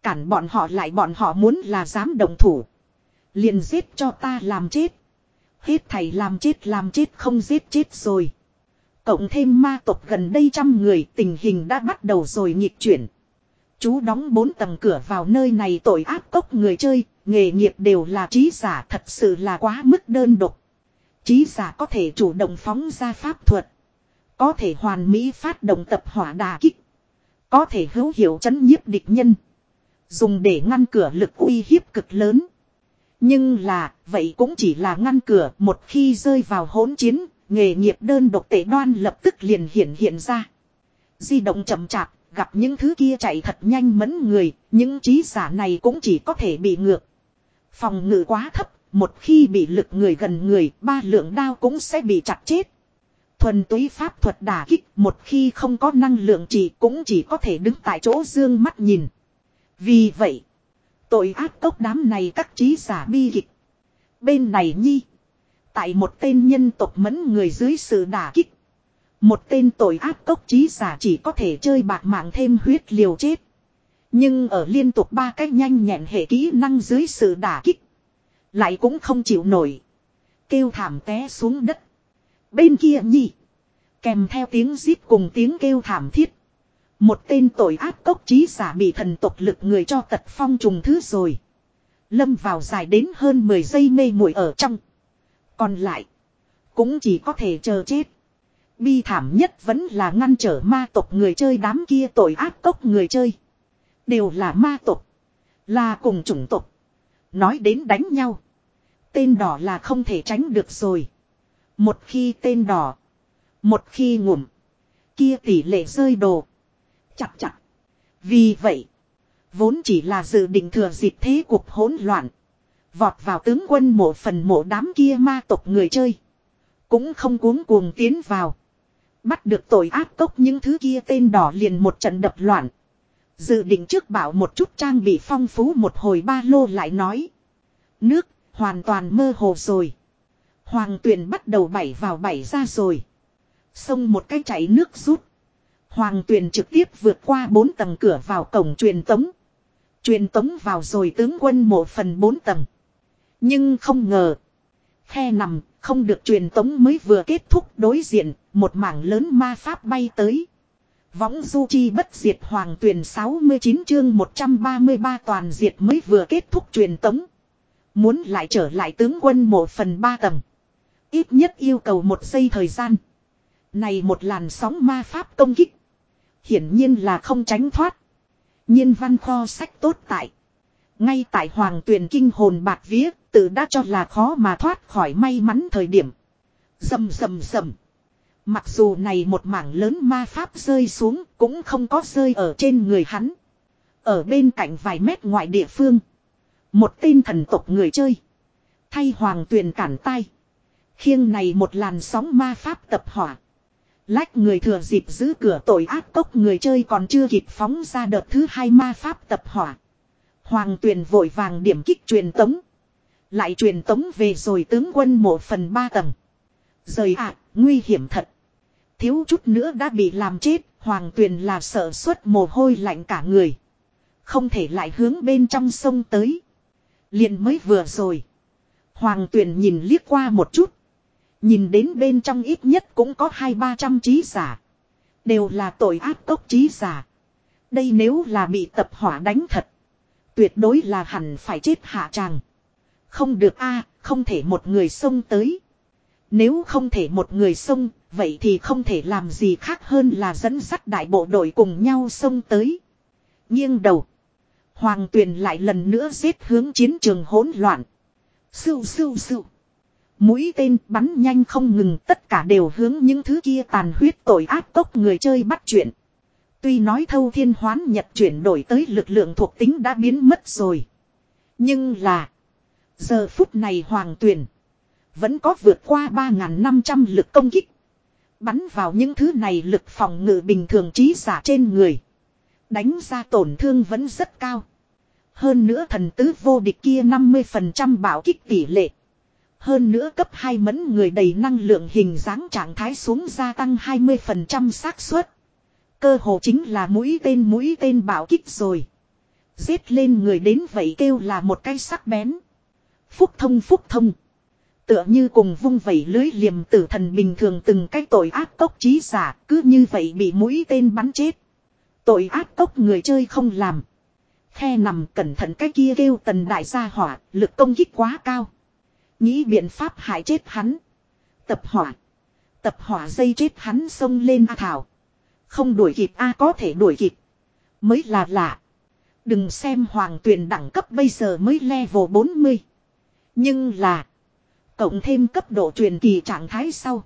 Cản bọn họ lại bọn họ muốn là dám đồng thủ. Liền giết cho ta làm chết. Hết thầy làm chết làm chết không giết chết rồi. Cộng thêm ma tộc gần đây trăm người tình hình đã bắt đầu rồi nhịp chuyển. Chú đóng bốn tầng cửa vào nơi này tội ác cốc người chơi, nghề nghiệp đều là trí giả thật sự là quá mức đơn độc. Trí giả có thể chủ động phóng ra pháp thuật. Có thể hoàn mỹ phát động tập hỏa đà kích. Có thể hữu hiệu chấn nhiếp địch nhân. Dùng để ngăn cửa lực uy hiếp cực lớn. Nhưng là, vậy cũng chỉ là ngăn cửa một khi rơi vào hỗn chiến, nghề nghiệp đơn độc tệ đoan lập tức liền hiện hiện ra. Di động chậm chạp, gặp những thứ kia chạy thật nhanh mẫn người, những trí giả này cũng chỉ có thể bị ngược. Phòng ngự quá thấp, một khi bị lực người gần người, ba lượng đao cũng sẽ bị chặt chết. Thuần túy pháp thuật đả kích, một khi không có năng lượng chỉ cũng chỉ có thể đứng tại chỗ dương mắt nhìn. Vì vậy, tội ác cốc đám này các trí giả bi kịch. Bên này nhi, tại một tên nhân tộc mẫn người dưới sự đả kích. Một tên tội ác cốc trí giả chỉ có thể chơi bạc mạng thêm huyết liều chết. Nhưng ở liên tục ba cách nhanh nhẹn hệ kỹ năng dưới sự đả kích. Lại cũng không chịu nổi. Kêu thảm té xuống đất. Bên kia nhỉ. Kèm theo tiếng zip cùng tiếng kêu thảm thiết. Một tên tội ác cốc trí giả bị thần tộc lực người cho tật phong trùng thứ rồi. Lâm vào dài đến hơn 10 giây mê muội ở trong. Còn lại. Cũng chỉ có thể chờ chết. Bi thảm nhất vẫn là ngăn trở ma tộc người chơi đám kia tội ác cốc người chơi. Đều là ma tộc. Là cùng chủng tộc. Nói đến đánh nhau. Tên đỏ là không thể tránh được rồi. Một khi tên đỏ. Một khi ngủm. Kia tỷ lệ rơi đồ. Chặt chặt. Vì vậy. Vốn chỉ là dự định thừa dịp thế cuộc hỗn loạn. Vọt vào tướng quân mộ phần mộ đám kia ma tộc người chơi. Cũng không cuống cuồng tiến vào. Bắt được tội ác cốc những thứ kia tên đỏ liền một trận đập loạn. Dự định trước bảo một chút trang bị phong phú một hồi ba lô lại nói. Nước, hoàn toàn mơ hồ rồi. Hoàng tuyền bắt đầu bảy vào bảy ra rồi. Xông một cái chảy nước rút. Hoàng tuyền trực tiếp vượt qua bốn tầng cửa vào cổng truyền tống. Truyền tống vào rồi tướng quân mộ phần bốn tầng. Nhưng không ngờ. Khe nằm, không được truyền tống mới vừa kết thúc đối diện, một mảng lớn ma pháp bay tới. Võng du chi bất diệt hoàng tuyển 69 chương 133 toàn diệt mới vừa kết thúc truyền tống. Muốn lại trở lại tướng quân một phần ba tầng. Ít nhất yêu cầu một giây thời gian. Này một làn sóng ma pháp công kích. Hiển nhiên là không tránh thoát. Nhiên văn kho sách tốt tại. Ngay tại hoàng tuyển kinh hồn bạc vía, tự đã cho là khó mà thoát khỏi may mắn thời điểm. Dầm dầm dầm. Mặc dù này một mảng lớn ma pháp rơi xuống cũng không có rơi ở trên người hắn. Ở bên cạnh vài mét ngoại địa phương. Một tên thần tộc người chơi. Thay hoàng tuyền cản tay. Khiêng này một làn sóng ma pháp tập hỏa. Lách người thừa dịp giữ cửa tội ác cốc người chơi còn chưa kịp phóng ra đợt thứ hai ma pháp tập hỏa. Hoàng tuyền vội vàng điểm kích truyền tống. Lại truyền tống về rồi tướng quân một phần ba tầng. Rời ạ, nguy hiểm thật. Thiếu chút nữa đã bị làm chết, hoàng tuyền là sợ suốt mồ hôi lạnh cả người. Không thể lại hướng bên trong sông tới. liền mới vừa rồi. Hoàng Tuyền nhìn liếc qua một chút. Nhìn đến bên trong ít nhất cũng có hai ba trăm trí giả. Đều là tội ác cốc trí giả. Đây nếu là bị tập hỏa đánh thật. Tuyệt đối là hẳn phải chết hạ tràng. Không được a không thể một người xông tới. Nếu không thể một người xông, vậy thì không thể làm gì khác hơn là dẫn dắt đại bộ đội cùng nhau xông tới. Nghiêng đầu. Hoàng tuyền lại lần nữa giết hướng chiến trường hỗn loạn. Sưu sưu sưu. Mũi tên bắn nhanh không ngừng tất cả đều hướng những thứ kia tàn huyết tội ác cốc người chơi bắt chuyện. Tuy nói thâu thiên hoán nhật chuyển đổi tới lực lượng thuộc tính đã biến mất rồi. Nhưng là. Giờ phút này hoàng tuyển. Vẫn có vượt qua 3.500 lực công kích. Bắn vào những thứ này lực phòng ngự bình thường trí giả trên người. Đánh ra tổn thương vẫn rất cao. Hơn nữa thần tứ vô địch kia 50% bảo kích tỷ lệ. Hơn nữa cấp 2 mẫn người đầy năng lượng hình dáng trạng thái xuống gia tăng 20% xác suất. Cơ hồ chính là mũi tên mũi tên bảo kích rồi. Giết lên người đến vậy kêu là một cái sắc bén. Phúc thông phúc thông. Tựa như cùng vung vẩy lưới liềm tử thần bình thường từng cái tội ác cốc trí giả cứ như vậy bị mũi tên bắn chết. Tội ác cốc người chơi không làm. Khe nằm cẩn thận cái kia kêu tần đại gia hỏa, lực công kích quá cao. Nghĩ biện pháp hại chết hắn. Tập hỏa. Tập hỏa dây chết hắn xông lên A Thảo. Không đuổi kịp, A, có thể đuổi kịp. Mới là lạ. Đừng xem hoàng tuyển đẳng cấp bây giờ mới level 40. Nhưng là. Cộng thêm cấp độ truyền kỳ trạng thái sau.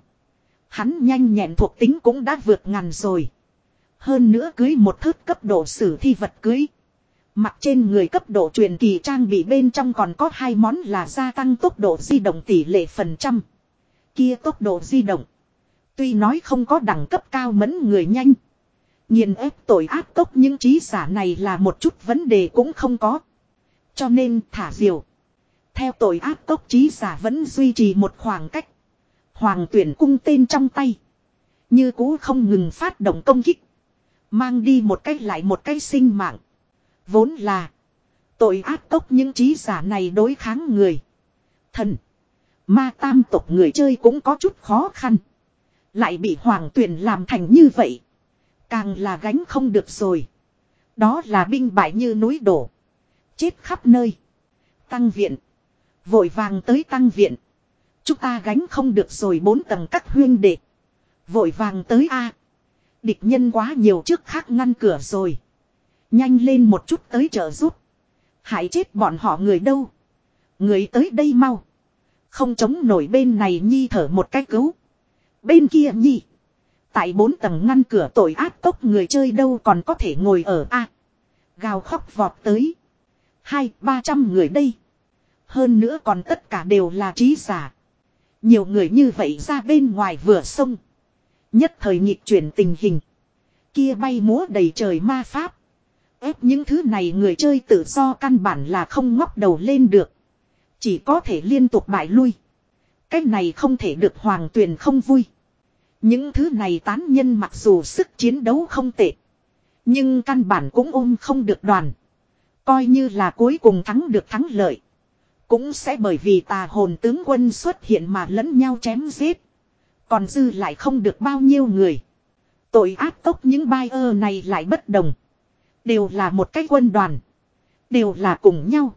Hắn nhanh nhẹn thuộc tính cũng đã vượt ngàn rồi. Hơn nữa cưới một thước cấp độ sử thi vật cưới. Mặt trên người cấp độ truyền kỳ trang bị bên trong còn có hai món là gia tăng tốc độ di động tỷ lệ phần trăm. Kia tốc độ di động. Tuy nói không có đẳng cấp cao mẫn người nhanh. Nhìn ép tội ác tốc những trí giả này là một chút vấn đề cũng không có. Cho nên thả diều. Theo tội ác tốc trí giả vẫn duy trì một khoảng cách. Hoàng tuyển cung tên trong tay. Như cũ không ngừng phát động công kích. Mang đi một cách lại một cái sinh mạng. Vốn là. Tội ác tốc những trí giả này đối kháng người. Thần. Ma tam tộc người chơi cũng có chút khó khăn. Lại bị hoàng tuyển làm thành như vậy. Càng là gánh không được rồi. Đó là binh bại như núi đổ. Chết khắp nơi. Tăng viện. Vội vàng tới tăng viện. Chúng ta gánh không được rồi bốn tầng các huyên đệ. Vội vàng tới A. Địch nhân quá nhiều trước khác ngăn cửa rồi. Nhanh lên một chút tới trợ giúp. hãy chết bọn họ người đâu. Người tới đây mau. Không chống nổi bên này nhi thở một cách cứu. Bên kia nhi. Tại bốn tầng ngăn cửa tội ác tốc người chơi đâu còn có thể ngồi ở A. Gào khóc vọt tới. Hai, ba trăm người đây. Hơn nữa còn tất cả đều là trí giả. Nhiều người như vậy ra bên ngoài vừa sông. Nhất thời nghịch chuyển tình hình. Kia bay múa đầy trời ma pháp. ép những thứ này người chơi tự do căn bản là không ngóc đầu lên được. Chỉ có thể liên tục bại lui cái này không thể được hoàng tuyền không vui. Những thứ này tán nhân mặc dù sức chiến đấu không tệ. Nhưng căn bản cũng ôm không được đoàn. Coi như là cuối cùng thắng được thắng lợi. Cũng sẽ bởi vì tà hồn tướng quân xuất hiện mà lẫn nhau chém giết. Còn dư lại không được bao nhiêu người. Tội ác tốc những bai ơ này lại bất đồng. Đều là một cái quân đoàn. Đều là cùng nhau.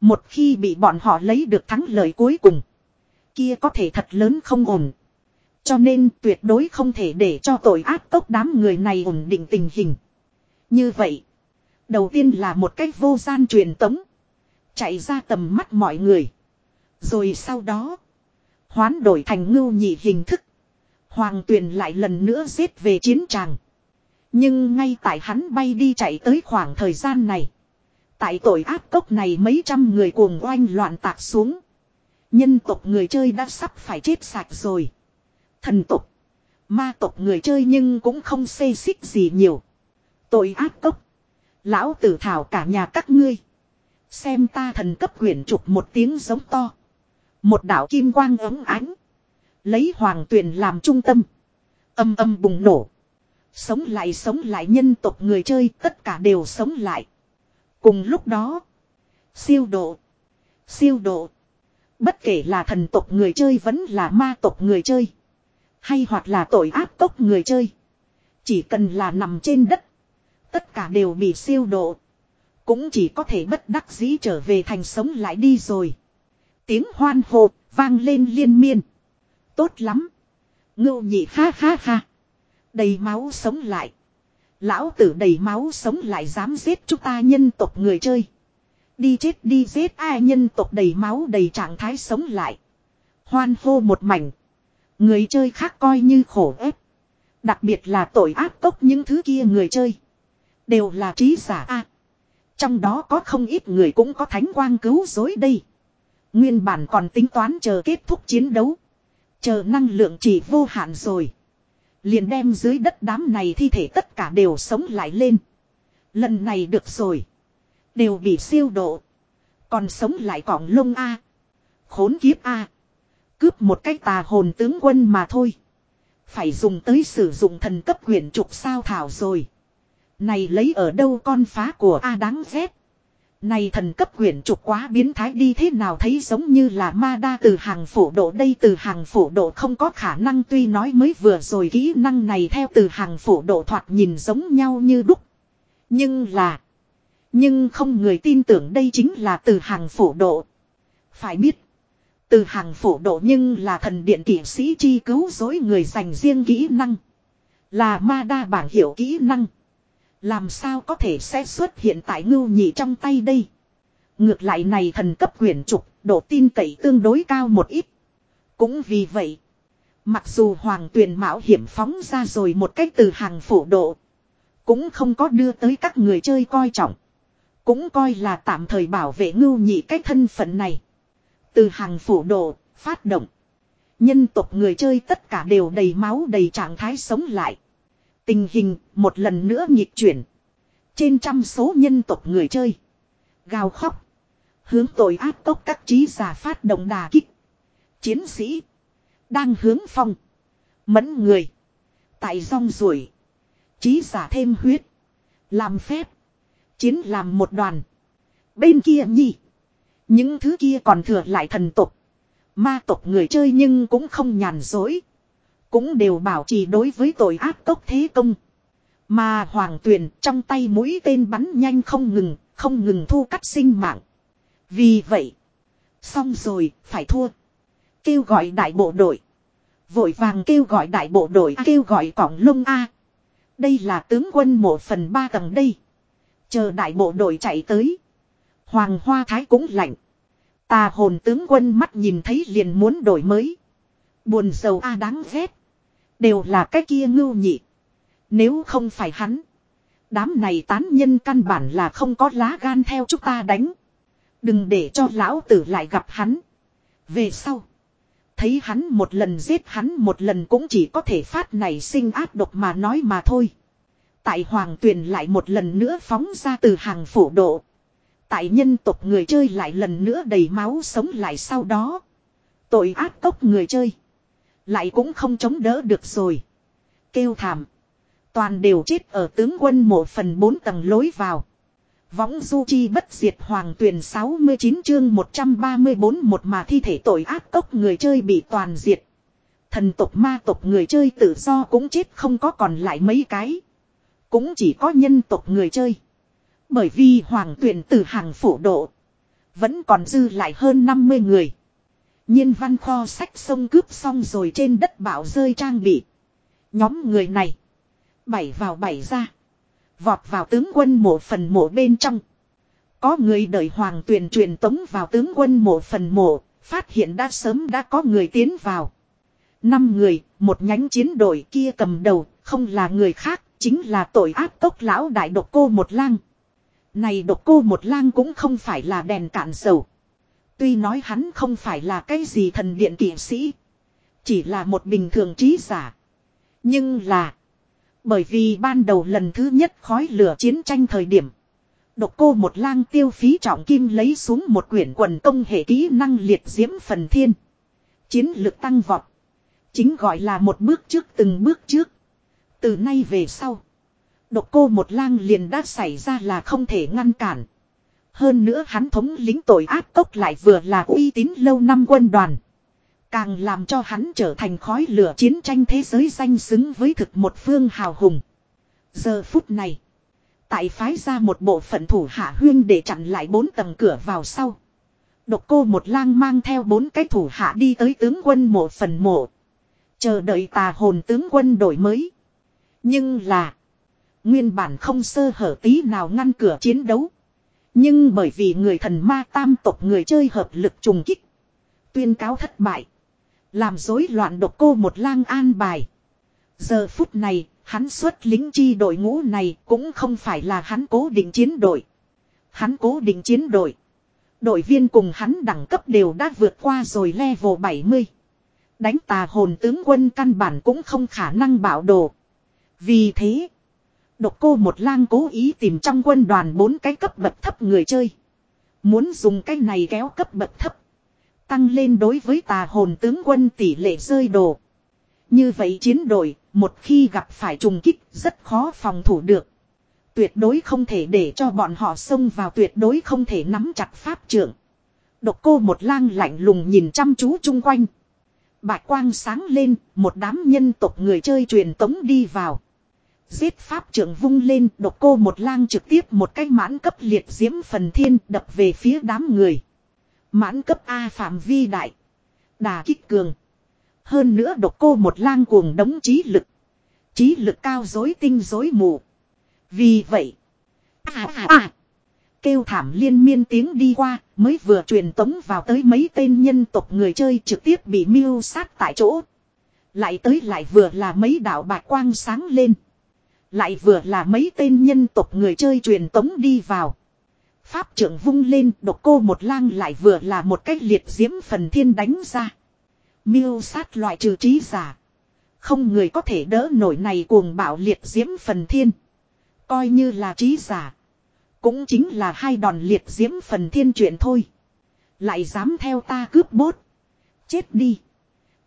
Một khi bị bọn họ lấy được thắng lợi cuối cùng. Kia có thể thật lớn không ổn. Cho nên tuyệt đối không thể để cho tội ác tốc đám người này ổn định tình hình. Như vậy. Đầu tiên là một cách vô gian truyền tống. Chạy ra tầm mắt mọi người. Rồi sau đó. Hoán đổi thành ngưu nhị hình thức. Hoàng tuyền lại lần nữa giết về chiến tràng. Nhưng ngay tại hắn bay đi chạy tới khoảng thời gian này. Tại tội ác cốc này mấy trăm người cuồng oanh loạn tạc xuống. Nhân tộc người chơi đã sắp phải chết sạch rồi. Thần tộc. Ma tộc người chơi nhưng cũng không xê xích gì nhiều. Tội ác cốc. Lão tử thảo cả nhà các ngươi. Xem ta thần cấp quyển trục một tiếng giống to. Một đạo kim quang ấm ánh. Lấy hoàng tuyền làm trung tâm. Âm âm bùng nổ. Sống lại sống lại nhân tộc người chơi tất cả đều sống lại. Cùng lúc đó. Siêu độ. Siêu độ. Bất kể là thần tộc người chơi vẫn là ma tộc người chơi. Hay hoặc là tội ác tộc người chơi. Chỉ cần là nằm trên đất. Tất cả đều bị siêu độ. Cũng chỉ có thể bất đắc dĩ trở về thành sống lại đi rồi. Tiếng hoan hô vang lên liên miên. Tốt lắm. Ngưu nhị ha ha ha. Đầy máu sống lại. Lão tử đầy máu sống lại dám giết chúng ta nhân tộc người chơi. Đi chết đi giết ai nhân tộc đầy máu đầy trạng thái sống lại. Hoan hô một mảnh. Người chơi khác coi như khổ ép. Đặc biệt là tội ác tốc những thứ kia người chơi. Đều là trí giả a Trong đó có không ít người cũng có thánh quang cứu dối đây. Nguyên bản còn tính toán chờ kết thúc chiến đấu. Chờ năng lượng chỉ vô hạn rồi. Liền đem dưới đất đám này thi thể tất cả đều sống lại lên. Lần này được rồi. Đều bị siêu độ. Còn sống lại cỏng lông A. Khốn kiếp A. Cướp một cách tà hồn tướng quân mà thôi. Phải dùng tới sử dụng thần cấp quyển trục sao thảo rồi. Này lấy ở đâu con phá của A đáng ghét. Này thần cấp quyển trục quá biến thái đi thế nào thấy giống như là ma đa từ hàng phổ độ đây từ hàng phổ độ không có khả năng tuy nói mới vừa rồi kỹ năng này theo từ hàng phổ độ thoạt nhìn giống nhau như đúc. Nhưng là. Nhưng không người tin tưởng đây chính là từ hàng phổ độ. Phải biết. Từ hàng phổ độ nhưng là thần điện kỷ sĩ chi cứu dối người dành riêng kỹ năng. Là ma đa bảng hiểu kỹ năng. Làm sao có thể sẽ xuất hiện tại ngưu nhị trong tay đây. Ngược lại này thần cấp quyển trục, độ tin cậy tương đối cao một ít. Cũng vì vậy, mặc dù hoàng tuyền mạo hiểm phóng ra rồi một cách từ hàng phổ độ, cũng không có đưa tới các người chơi coi trọng. Cũng coi là tạm thời bảo vệ ngưu nhị cái thân phận này. Từ hàng phủ đồ, phát động. Nhân tộc người chơi tất cả đều đầy máu đầy trạng thái sống lại. Tình hình một lần nữa nhịp chuyển. Trên trăm số nhân tộc người chơi. Gào khóc. Hướng tội ác tốc các trí giả phát động đà kích. Chiến sĩ. Đang hướng phong. Mẫn người. Tại rong ruổi. Trí giả thêm huyết. Làm phép. Chiến làm một đoàn. Bên kia nhỉ. Những thứ kia còn thừa lại thần tộc. Ma tộc người chơi nhưng cũng không nhàn dối. Cũng đều bảo trì đối với tội ác tốc thế công. Mà hoàng tuyền trong tay mũi tên bắn nhanh không ngừng, không ngừng thu cắt sinh mạng. Vì vậy, xong rồi, phải thua. Kêu gọi đại bộ đội. Vội vàng kêu gọi đại bộ đội kêu gọi cỏng lông A. Đây là tướng quân một phần ba tầng đây. Chờ đại bộ đội chạy tới. Hoàng Hoa Thái cũng lạnh. Tà hồn tướng quân mắt nhìn thấy liền muốn đổi mới. Buồn sầu A đáng ghét. Đều là cái kia ngưu nhị. Nếu không phải hắn. Đám này tán nhân căn bản là không có lá gan theo chúng ta đánh. Đừng để cho lão tử lại gặp hắn. Về sau. Thấy hắn một lần giết hắn một lần cũng chỉ có thể phát này sinh ác độc mà nói mà thôi. Tại hoàng tuyền lại một lần nữa phóng ra từ hàng phổ độ. Tại nhân tộc người chơi lại lần nữa đầy máu sống lại sau đó. Tội ác tốc người chơi. Lại cũng không chống đỡ được rồi. Kêu thảm. Toàn đều chết ở tướng quân một phần bốn tầng lối vào. Võng du chi bất diệt hoàng tuyển 69 chương 134 một mà thi thể tội ác tốc người chơi bị toàn diệt. Thần tộc ma tộc người chơi tự do cũng chết không có còn lại mấy cái. Cũng chỉ có nhân tộc người chơi. Bởi vì hoàng tuyển từ hàng phủ độ. Vẫn còn dư lại hơn 50 người. Nhiên văn kho sách sông cướp xong rồi trên đất bảo rơi trang bị. Nhóm người này. Bảy vào bảy ra. Vọt vào tướng quân mộ phần mộ bên trong. Có người đợi hoàng tuyền truyền tống vào tướng quân mộ phần mộ. Phát hiện đã sớm đã có người tiến vào. Năm người, một nhánh chiến đội kia cầm đầu, không là người khác, chính là tội ác tốc lão đại độc cô một lang. Này độc cô một lang cũng không phải là đèn cạn dầu. Tuy nói hắn không phải là cái gì thần điện kỵ sĩ. Chỉ là một bình thường trí giả. Nhưng là. Bởi vì ban đầu lần thứ nhất khói lửa chiến tranh thời điểm. Độc cô một lang tiêu phí trọng kim lấy xuống một quyển quần công hệ kỹ năng liệt diễm phần thiên. Chiến lực tăng vọt. Chính gọi là một bước trước từng bước trước. Từ nay về sau. Độc cô một lang liền đã xảy ra là không thể ngăn cản. Hơn nữa hắn thống lính tội ác tốc lại vừa là uy tín lâu năm quân đoàn. Càng làm cho hắn trở thành khói lửa chiến tranh thế giới danh xứng với thực một phương hào hùng. Giờ phút này. Tại phái ra một bộ phận thủ hạ huyên để chặn lại bốn tầng cửa vào sau. Độc cô một lang mang theo bốn cái thủ hạ đi tới tướng quân mộ phần mộ. Chờ đợi tà hồn tướng quân đổi mới. Nhưng là. Nguyên bản không sơ hở tí nào ngăn cửa chiến đấu. Nhưng bởi vì người thần ma tam tộc người chơi hợp lực trùng kích. Tuyên cáo thất bại. Làm rối loạn độc cô một lang an bài. Giờ phút này, hắn xuất lính chi đội ngũ này cũng không phải là hắn cố định chiến đội. Hắn cố định chiến đội. Đội viên cùng hắn đẳng cấp đều đã vượt qua rồi level 70. Đánh tà hồn tướng quân căn bản cũng không khả năng bảo đồ. Vì thế, độc cô một lang cố ý tìm trong quân đoàn bốn cái cấp bậc thấp người chơi. Muốn dùng cái này kéo cấp bậc thấp. Tăng lên đối với tà hồn tướng quân tỷ lệ rơi đồ. Như vậy chiến đội, một khi gặp phải trùng kích rất khó phòng thủ được. Tuyệt đối không thể để cho bọn họ xông vào tuyệt đối không thể nắm chặt pháp trưởng. Độc cô một lang lạnh lùng nhìn chăm chú chung quanh. Bạch quang sáng lên, một đám nhân tộc người chơi truyền tống đi vào. Giết pháp trưởng vung lên, độc cô một lang trực tiếp một cái mãn cấp liệt diễm phần thiên đập về phía đám người. Mãn cấp A phạm vi đại. Đà kích cường. Hơn nữa độc cô một lang cuồng đống trí lực. Trí lực cao dối tinh dối mù. Vì vậy. À à à. Kêu thảm liên miên tiếng đi qua, mới vừa truyền tống vào tới mấy tên nhân tộc người chơi trực tiếp bị miêu sát tại chỗ. Lại tới lại vừa là mấy đạo bạc quang sáng lên. Lại vừa là mấy tên nhân tộc người chơi truyền tống đi vào. Pháp trưởng vung lên, độc cô một lang lại vừa là một cách liệt diễm phần thiên đánh ra. Miêu sát loại trừ trí giả. Không người có thể đỡ nổi này cuồng bạo liệt diễm phần thiên. Coi như là trí giả. Cũng chính là hai đòn liệt diễm phần thiên chuyện thôi. Lại dám theo ta cướp bốt. Chết đi.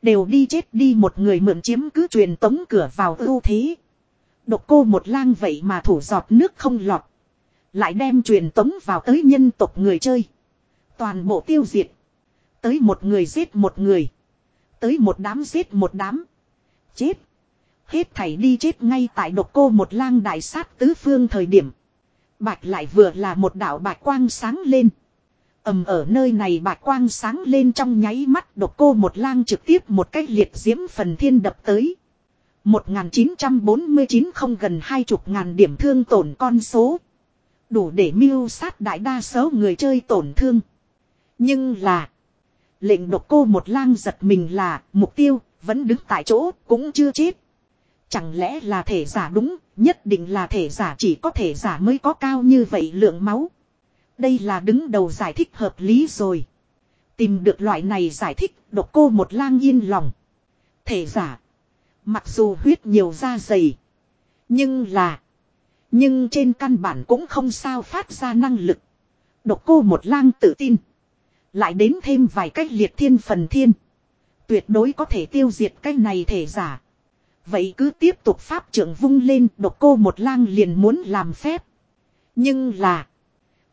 Đều đi chết đi một người mượn chiếm cứ truyền tống cửa vào ưu thế. Độc cô một lang vậy mà thủ giọt nước không lọt. Lại đem truyền tống vào tới nhân tộc người chơi. Toàn bộ tiêu diệt. Tới một người giết một người. Tới một đám giết một đám. Chết. Hết thảy đi chết ngay tại độc cô một lang đại sát tứ phương thời điểm. Bạch lại vừa là một đạo bạch quang sáng lên. ầm ở nơi này bạch quang sáng lên trong nháy mắt độc cô một lang trực tiếp một cách liệt diễm phần thiên đập tới. 1949 không gần hai chục ngàn điểm thương tổn con số. Đủ để mưu sát đại đa số người chơi tổn thương. Nhưng là. Lệnh độc cô một lang giật mình là mục tiêu vẫn đứng tại chỗ cũng chưa chết. Chẳng lẽ là thể giả đúng, nhất định là thể giả chỉ có thể giả mới có cao như vậy lượng máu. Đây là đứng đầu giải thích hợp lý rồi. Tìm được loại này giải thích, độc cô một lang yên lòng. Thể giả. Mặc dù huyết nhiều da dày. Nhưng là. Nhưng trên căn bản cũng không sao phát ra năng lực. Độc cô một lang tự tin. Lại đến thêm vài cách liệt thiên phần thiên. Tuyệt đối có thể tiêu diệt cái này thể giả. Vậy cứ tiếp tục pháp trưởng vung lên, độc cô một lang liền muốn làm phép. Nhưng là.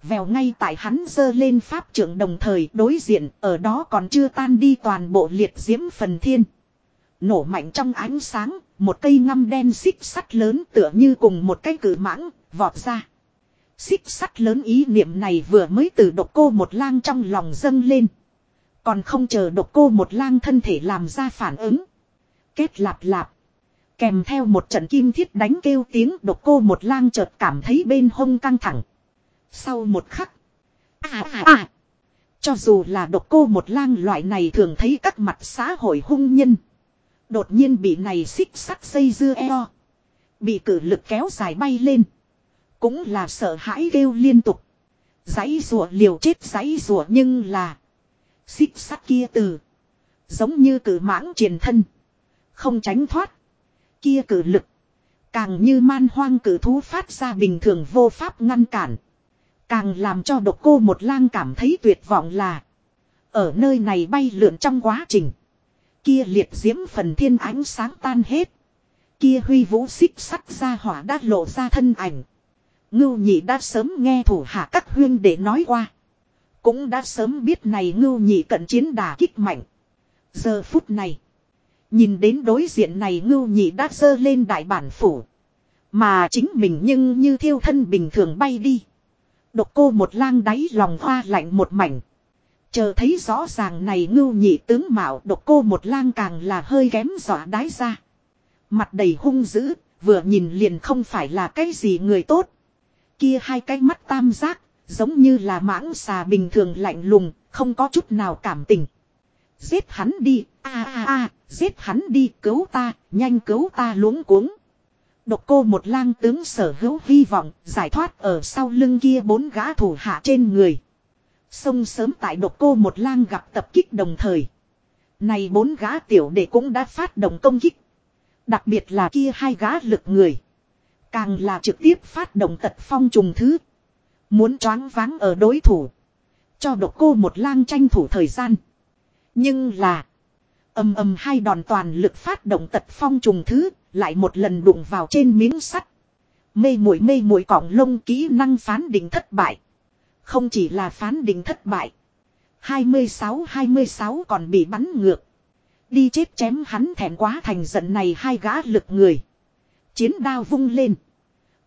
Vèo ngay tại hắn dơ lên pháp trưởng đồng thời đối diện, ở đó còn chưa tan đi toàn bộ liệt diễm phần thiên. Nổ mạnh trong ánh sáng, một cây ngăm đen xích sắt lớn tựa như cùng một cái cử mãng, vọt ra. Xích sắt lớn ý niệm này vừa mới từ độc cô một lang trong lòng dâng lên. Còn không chờ độc cô một lang thân thể làm ra phản ứng. Kết lạp lạp. Kèm theo một trận kim thiết đánh kêu tiếng độc cô một lang chợt cảm thấy bên hông căng thẳng. Sau một khắc. À à à. Cho dù là độc cô một lang loại này thường thấy các mặt xã hội hung nhân. Đột nhiên bị này xích sắt dây dưa eo. Bị cử lực kéo dài bay lên. Cũng là sợ hãi kêu liên tục. Giấy rùa liều chết giấy rùa nhưng là. Xích sắt kia từ. Giống như cử mãng truyền thân. Không tránh thoát. Kia cử lực. Càng như man hoang cử thú phát ra bình thường vô pháp ngăn cản. Càng làm cho độc cô một lang cảm thấy tuyệt vọng là. Ở nơi này bay lượn trong quá trình. Kia liệt diễm phần thiên ánh sáng tan hết. Kia huy vũ xích sắt ra hỏa đã lộ ra thân ảnh. Ngưu nhị đã sớm nghe thủ hạ các huyên để nói qua. Cũng đã sớm biết này ngưu nhị cận chiến đà kích mạnh. Giờ phút này. Nhìn đến đối diện này ngưu nhị đã dơ lên đại bản phủ. Mà chính mình nhưng như thiêu thân bình thường bay đi. Độc cô một lang đáy lòng hoa lạnh một mảnh. Chờ thấy rõ ràng này ngưu nhị tướng mạo độc cô một lang càng là hơi kém dọa đái ra. Mặt đầy hung dữ, vừa nhìn liền không phải là cái gì người tốt. Kia hai cái mắt tam giác, giống như là mãng xà bình thường lạnh lùng, không có chút nào cảm tình. Giết hắn đi, a a a, giết hắn đi, cứu ta, nhanh cứu ta luống cuống. Độc cô một lang tướng sở hữu hy vọng, giải thoát ở sau lưng kia bốn gã thủ hạ trên người. Sông sớm tại độc cô một lang gặp tập kích đồng thời. Này bốn gã tiểu đệ cũng đã phát động công kích. Đặc biệt là kia hai gã lực người. Càng là trực tiếp phát động tật phong trùng thứ. Muốn choáng váng ở đối thủ. Cho độc cô một lang tranh thủ thời gian. Nhưng là. ầm ầm hai đòn toàn lực phát động tật phong trùng thứ. Lại một lần đụng vào trên miếng sắt. Mê mũi mê mũi cọng lông kỹ năng phán định thất bại. Không chỉ là phán định thất bại. 26-26 còn bị bắn ngược. Đi chết chém hắn thẹn quá thành giận này hai gã lực người. Chiến đao vung lên.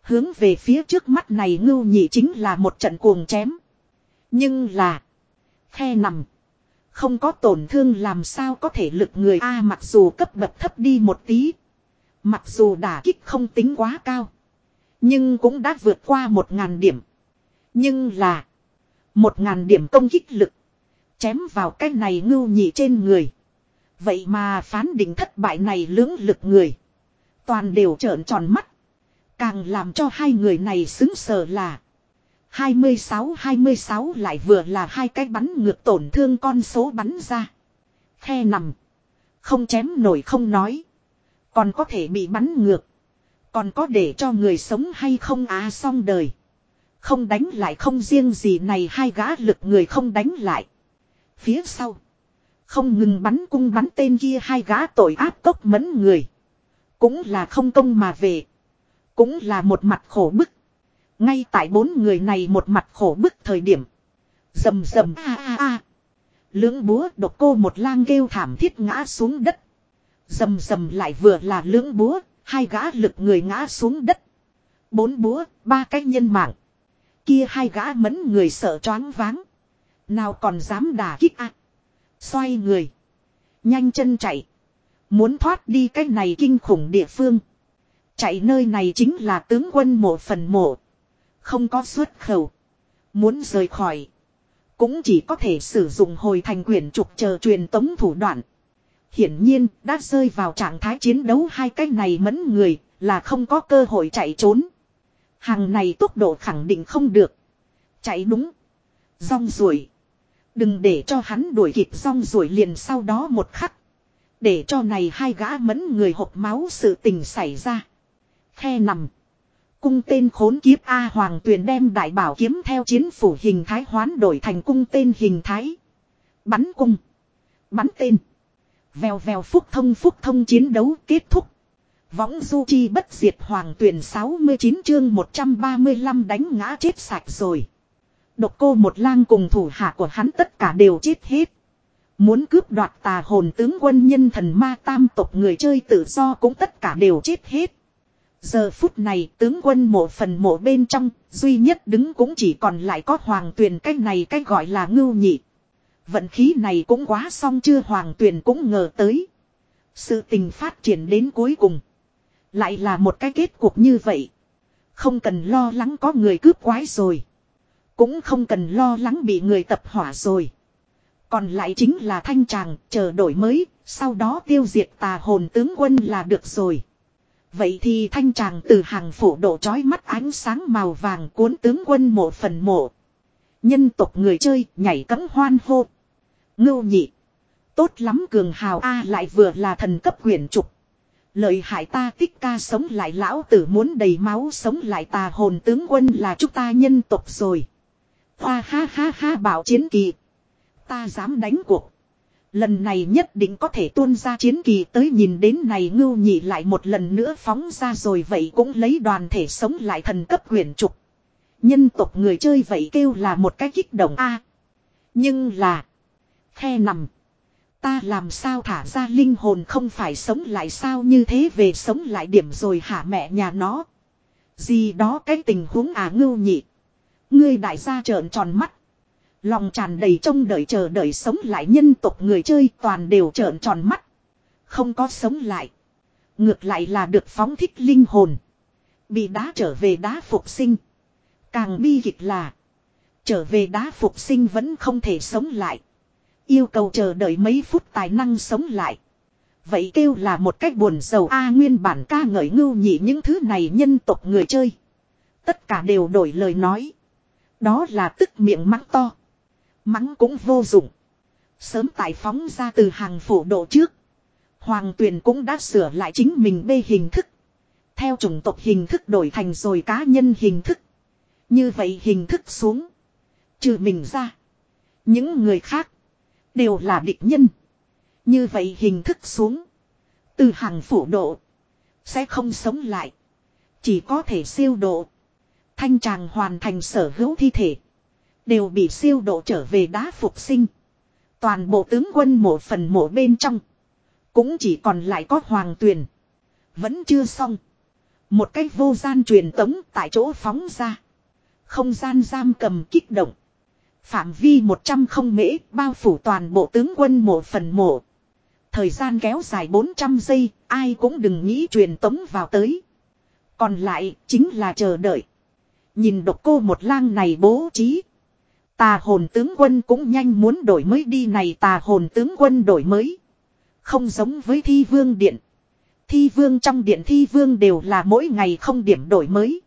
Hướng về phía trước mắt này ngưu nhị chính là một trận cuồng chém. Nhưng là. Khe nằm. Không có tổn thương làm sao có thể lực người A mặc dù cấp bậc thấp đi một tí. Mặc dù đả kích không tính quá cao. Nhưng cũng đã vượt qua một ngàn điểm. Nhưng là. Một ngàn điểm công kích lực. Chém vào cái này ngưu nhị trên người. Vậy mà phán định thất bại này lưỡng lực người. Toàn đều trợn tròn mắt. Càng làm cho hai người này xứng sờ là. 26-26 lại vừa là hai cái bắn ngược tổn thương con số bắn ra. Khe nằm. Không chém nổi không nói. Còn có thể bị bắn ngược. Còn có để cho người sống hay không á xong đời. Không đánh lại không riêng gì này hai gã lực người không đánh lại. Phía sau. Không ngừng bắn cung bắn tên kia hai gã tội áp tốc mẫn người. Cũng là không công mà về. Cũng là một mặt khổ bức. Ngay tại bốn người này một mặt khổ bức thời điểm. Dầm dầm a a a. Lưỡng búa độc cô một lang kêu thảm thiết ngã xuống đất. Dầm dầm lại vừa là lưỡng búa, hai gã lực người ngã xuống đất. Bốn búa, ba cái nhân mạng. Kia hai gã mẫn người sợ choáng váng. Nào còn dám đả kích a Xoay người. Nhanh chân chạy. Muốn thoát đi cái này kinh khủng địa phương. Chạy nơi này chính là tướng quân mộ phần mộ. Không có xuất khẩu. Muốn rời khỏi. Cũng chỉ có thể sử dụng hồi thành quyển trục chờ truyền tống thủ đoạn. Hiển nhiên, đã rơi vào trạng thái chiến đấu hai cái này mẫn người là không có cơ hội chạy trốn. Hàng này tốc độ khẳng định không được. Chạy đúng. Rong ruổi. Đừng để cho hắn đuổi kịp rong ruổi liền sau đó một khắc. Để cho này hai gã mẫn người hộp máu sự tình xảy ra. Khe nằm. Cung tên khốn kiếp A Hoàng Tuyền đem đại bảo kiếm theo chiến phủ hình thái hoán đổi thành cung tên hình thái. Bắn cung. Bắn tên. Vèo vèo phúc thông phúc thông chiến đấu kết thúc. Võng du chi bất diệt Hoàng Tuyền 69 chương 135 đánh ngã chết sạch rồi. Độc cô một lang cùng thủ hạ của hắn tất cả đều chết hết. Muốn cướp đoạt tà hồn tướng quân nhân thần ma tam tộc người chơi tự do cũng tất cả đều chết hết. Giờ phút này tướng quân mộ phần mộ bên trong, duy nhất đứng cũng chỉ còn lại có hoàng tuyền cái này cái gọi là ngưu nhị. Vận khí này cũng quá xong chưa hoàng tuyền cũng ngờ tới. Sự tình phát triển đến cuối cùng. Lại là một cái kết cục như vậy. Không cần lo lắng có người cướp quái rồi. Cũng không cần lo lắng bị người tập hỏa rồi. Còn lại chính là thanh tràng chờ đổi mới, sau đó tiêu diệt tà hồn tướng quân là được rồi. Vậy thì thanh tràng từ hàng phủ độ trói mắt ánh sáng màu vàng cuốn tướng quân mộ phần mộ. Nhân tộc người chơi nhảy cấm hoan hô. Ngưu nhị. Tốt lắm cường hào A lại vừa là thần cấp quyển trục. Lợi hại ta tích ca sống lại lão tử muốn đầy máu sống lại tà hồn tướng quân là chúng ta nhân tộc rồi. Hoa ha ha ha bảo chiến kỳ. Ta dám đánh cuộc. Lần này nhất định có thể tuôn ra chiến kỳ tới nhìn đến này ngưu nhị lại một lần nữa phóng ra rồi vậy cũng lấy đoàn thể sống lại thần cấp huyền trục. Nhân tộc người chơi vậy kêu là một cái kích động a Nhưng là. Khe nằm. Ta làm sao thả ra linh hồn không phải sống lại sao như thế về sống lại điểm rồi hả mẹ nhà nó. Gì đó cái tình huống à ngưu nhị. Ngươi đại gia trợn tròn mắt. Lòng tràn đầy trông đợi chờ đợi sống lại nhân tộc người chơi toàn đều trợn tròn mắt. Không có sống lại. Ngược lại là được phóng thích linh hồn. Bị đá trở về đá phục sinh. Càng bi kịch là. Trở về đá phục sinh vẫn không thể sống lại. Yêu cầu chờ đợi mấy phút tài năng sống lại. Vậy kêu là một cách buồn sầu A nguyên bản ca ngợi ngưu nhị những thứ này nhân tộc người chơi. Tất cả đều đổi lời nói. Đó là tức miệng mắng to. Mắng cũng vô dụng. Sớm tài phóng ra từ hàng phổ độ trước. Hoàng tuyền cũng đã sửa lại chính mình bê hình thức. Theo chủng tộc hình thức đổi thành rồi cá nhân hình thức. Như vậy hình thức xuống. Trừ mình ra. Những người khác. Đều là địch nhân. Như vậy hình thức xuống. Từ hàng phủ độ. Sẽ không sống lại. Chỉ có thể siêu độ. Thanh tràng hoàn thành sở hữu thi thể. Đều bị siêu độ trở về đá phục sinh. Toàn bộ tướng quân mộ phần mộ bên trong. Cũng chỉ còn lại có hoàng tuyền. Vẫn chưa xong. Một cái vô gian truyền tống tại chỗ phóng ra. Không gian giam cầm kích động. Phạm vi 100 không mễ bao phủ toàn bộ tướng quân mộ phần mộ. Thời gian kéo dài 400 giây, ai cũng đừng nghĩ truyền tống vào tới. Còn lại chính là chờ đợi. Nhìn độc cô một lang này bố trí. Tà hồn tướng quân cũng nhanh muốn đổi mới đi này tà hồn tướng quân đổi mới. Không giống với thi vương điện. Thi vương trong điện thi vương đều là mỗi ngày không điểm đổi mới.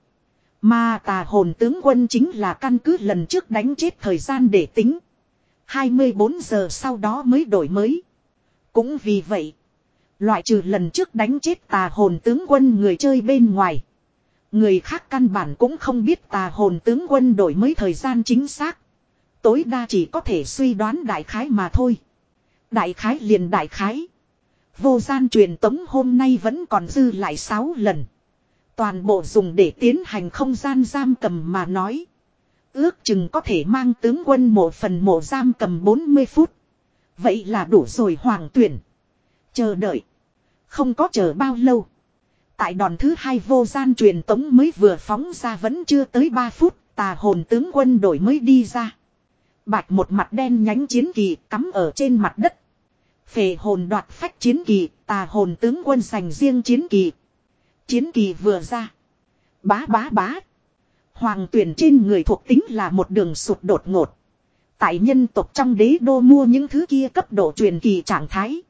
Mà tà hồn tướng quân chính là căn cứ lần trước đánh chết thời gian để tính. 24 giờ sau đó mới đổi mới. Cũng vì vậy. Loại trừ lần trước đánh chết tà hồn tướng quân người chơi bên ngoài. Người khác căn bản cũng không biết tà hồn tướng quân đổi mới thời gian chính xác. Tối đa chỉ có thể suy đoán đại khái mà thôi. Đại khái liền đại khái. Vô gian truyền tống hôm nay vẫn còn dư lại 6 lần. Toàn bộ dùng để tiến hành không gian giam cầm mà nói. Ước chừng có thể mang tướng quân một phần mộ giam cầm 40 phút. Vậy là đủ rồi hoàng tuyển. Chờ đợi. Không có chờ bao lâu. Tại đòn thứ hai vô gian truyền tống mới vừa phóng ra vẫn chưa tới 3 phút. Tà hồn tướng quân đổi mới đi ra. Bạch một mặt đen nhánh chiến kỳ cắm ở trên mặt đất. Phệ hồn đoạt phách chiến kỳ, tà hồn tướng quân giành riêng chiến kỳ. Chiến kỳ vừa ra. Bá bá bá. Hoàng tuyển trên người thuộc tính là một đường sụt đột ngột. Tại nhân tộc trong đế đô mua những thứ kia cấp độ truyền kỳ trạng thái.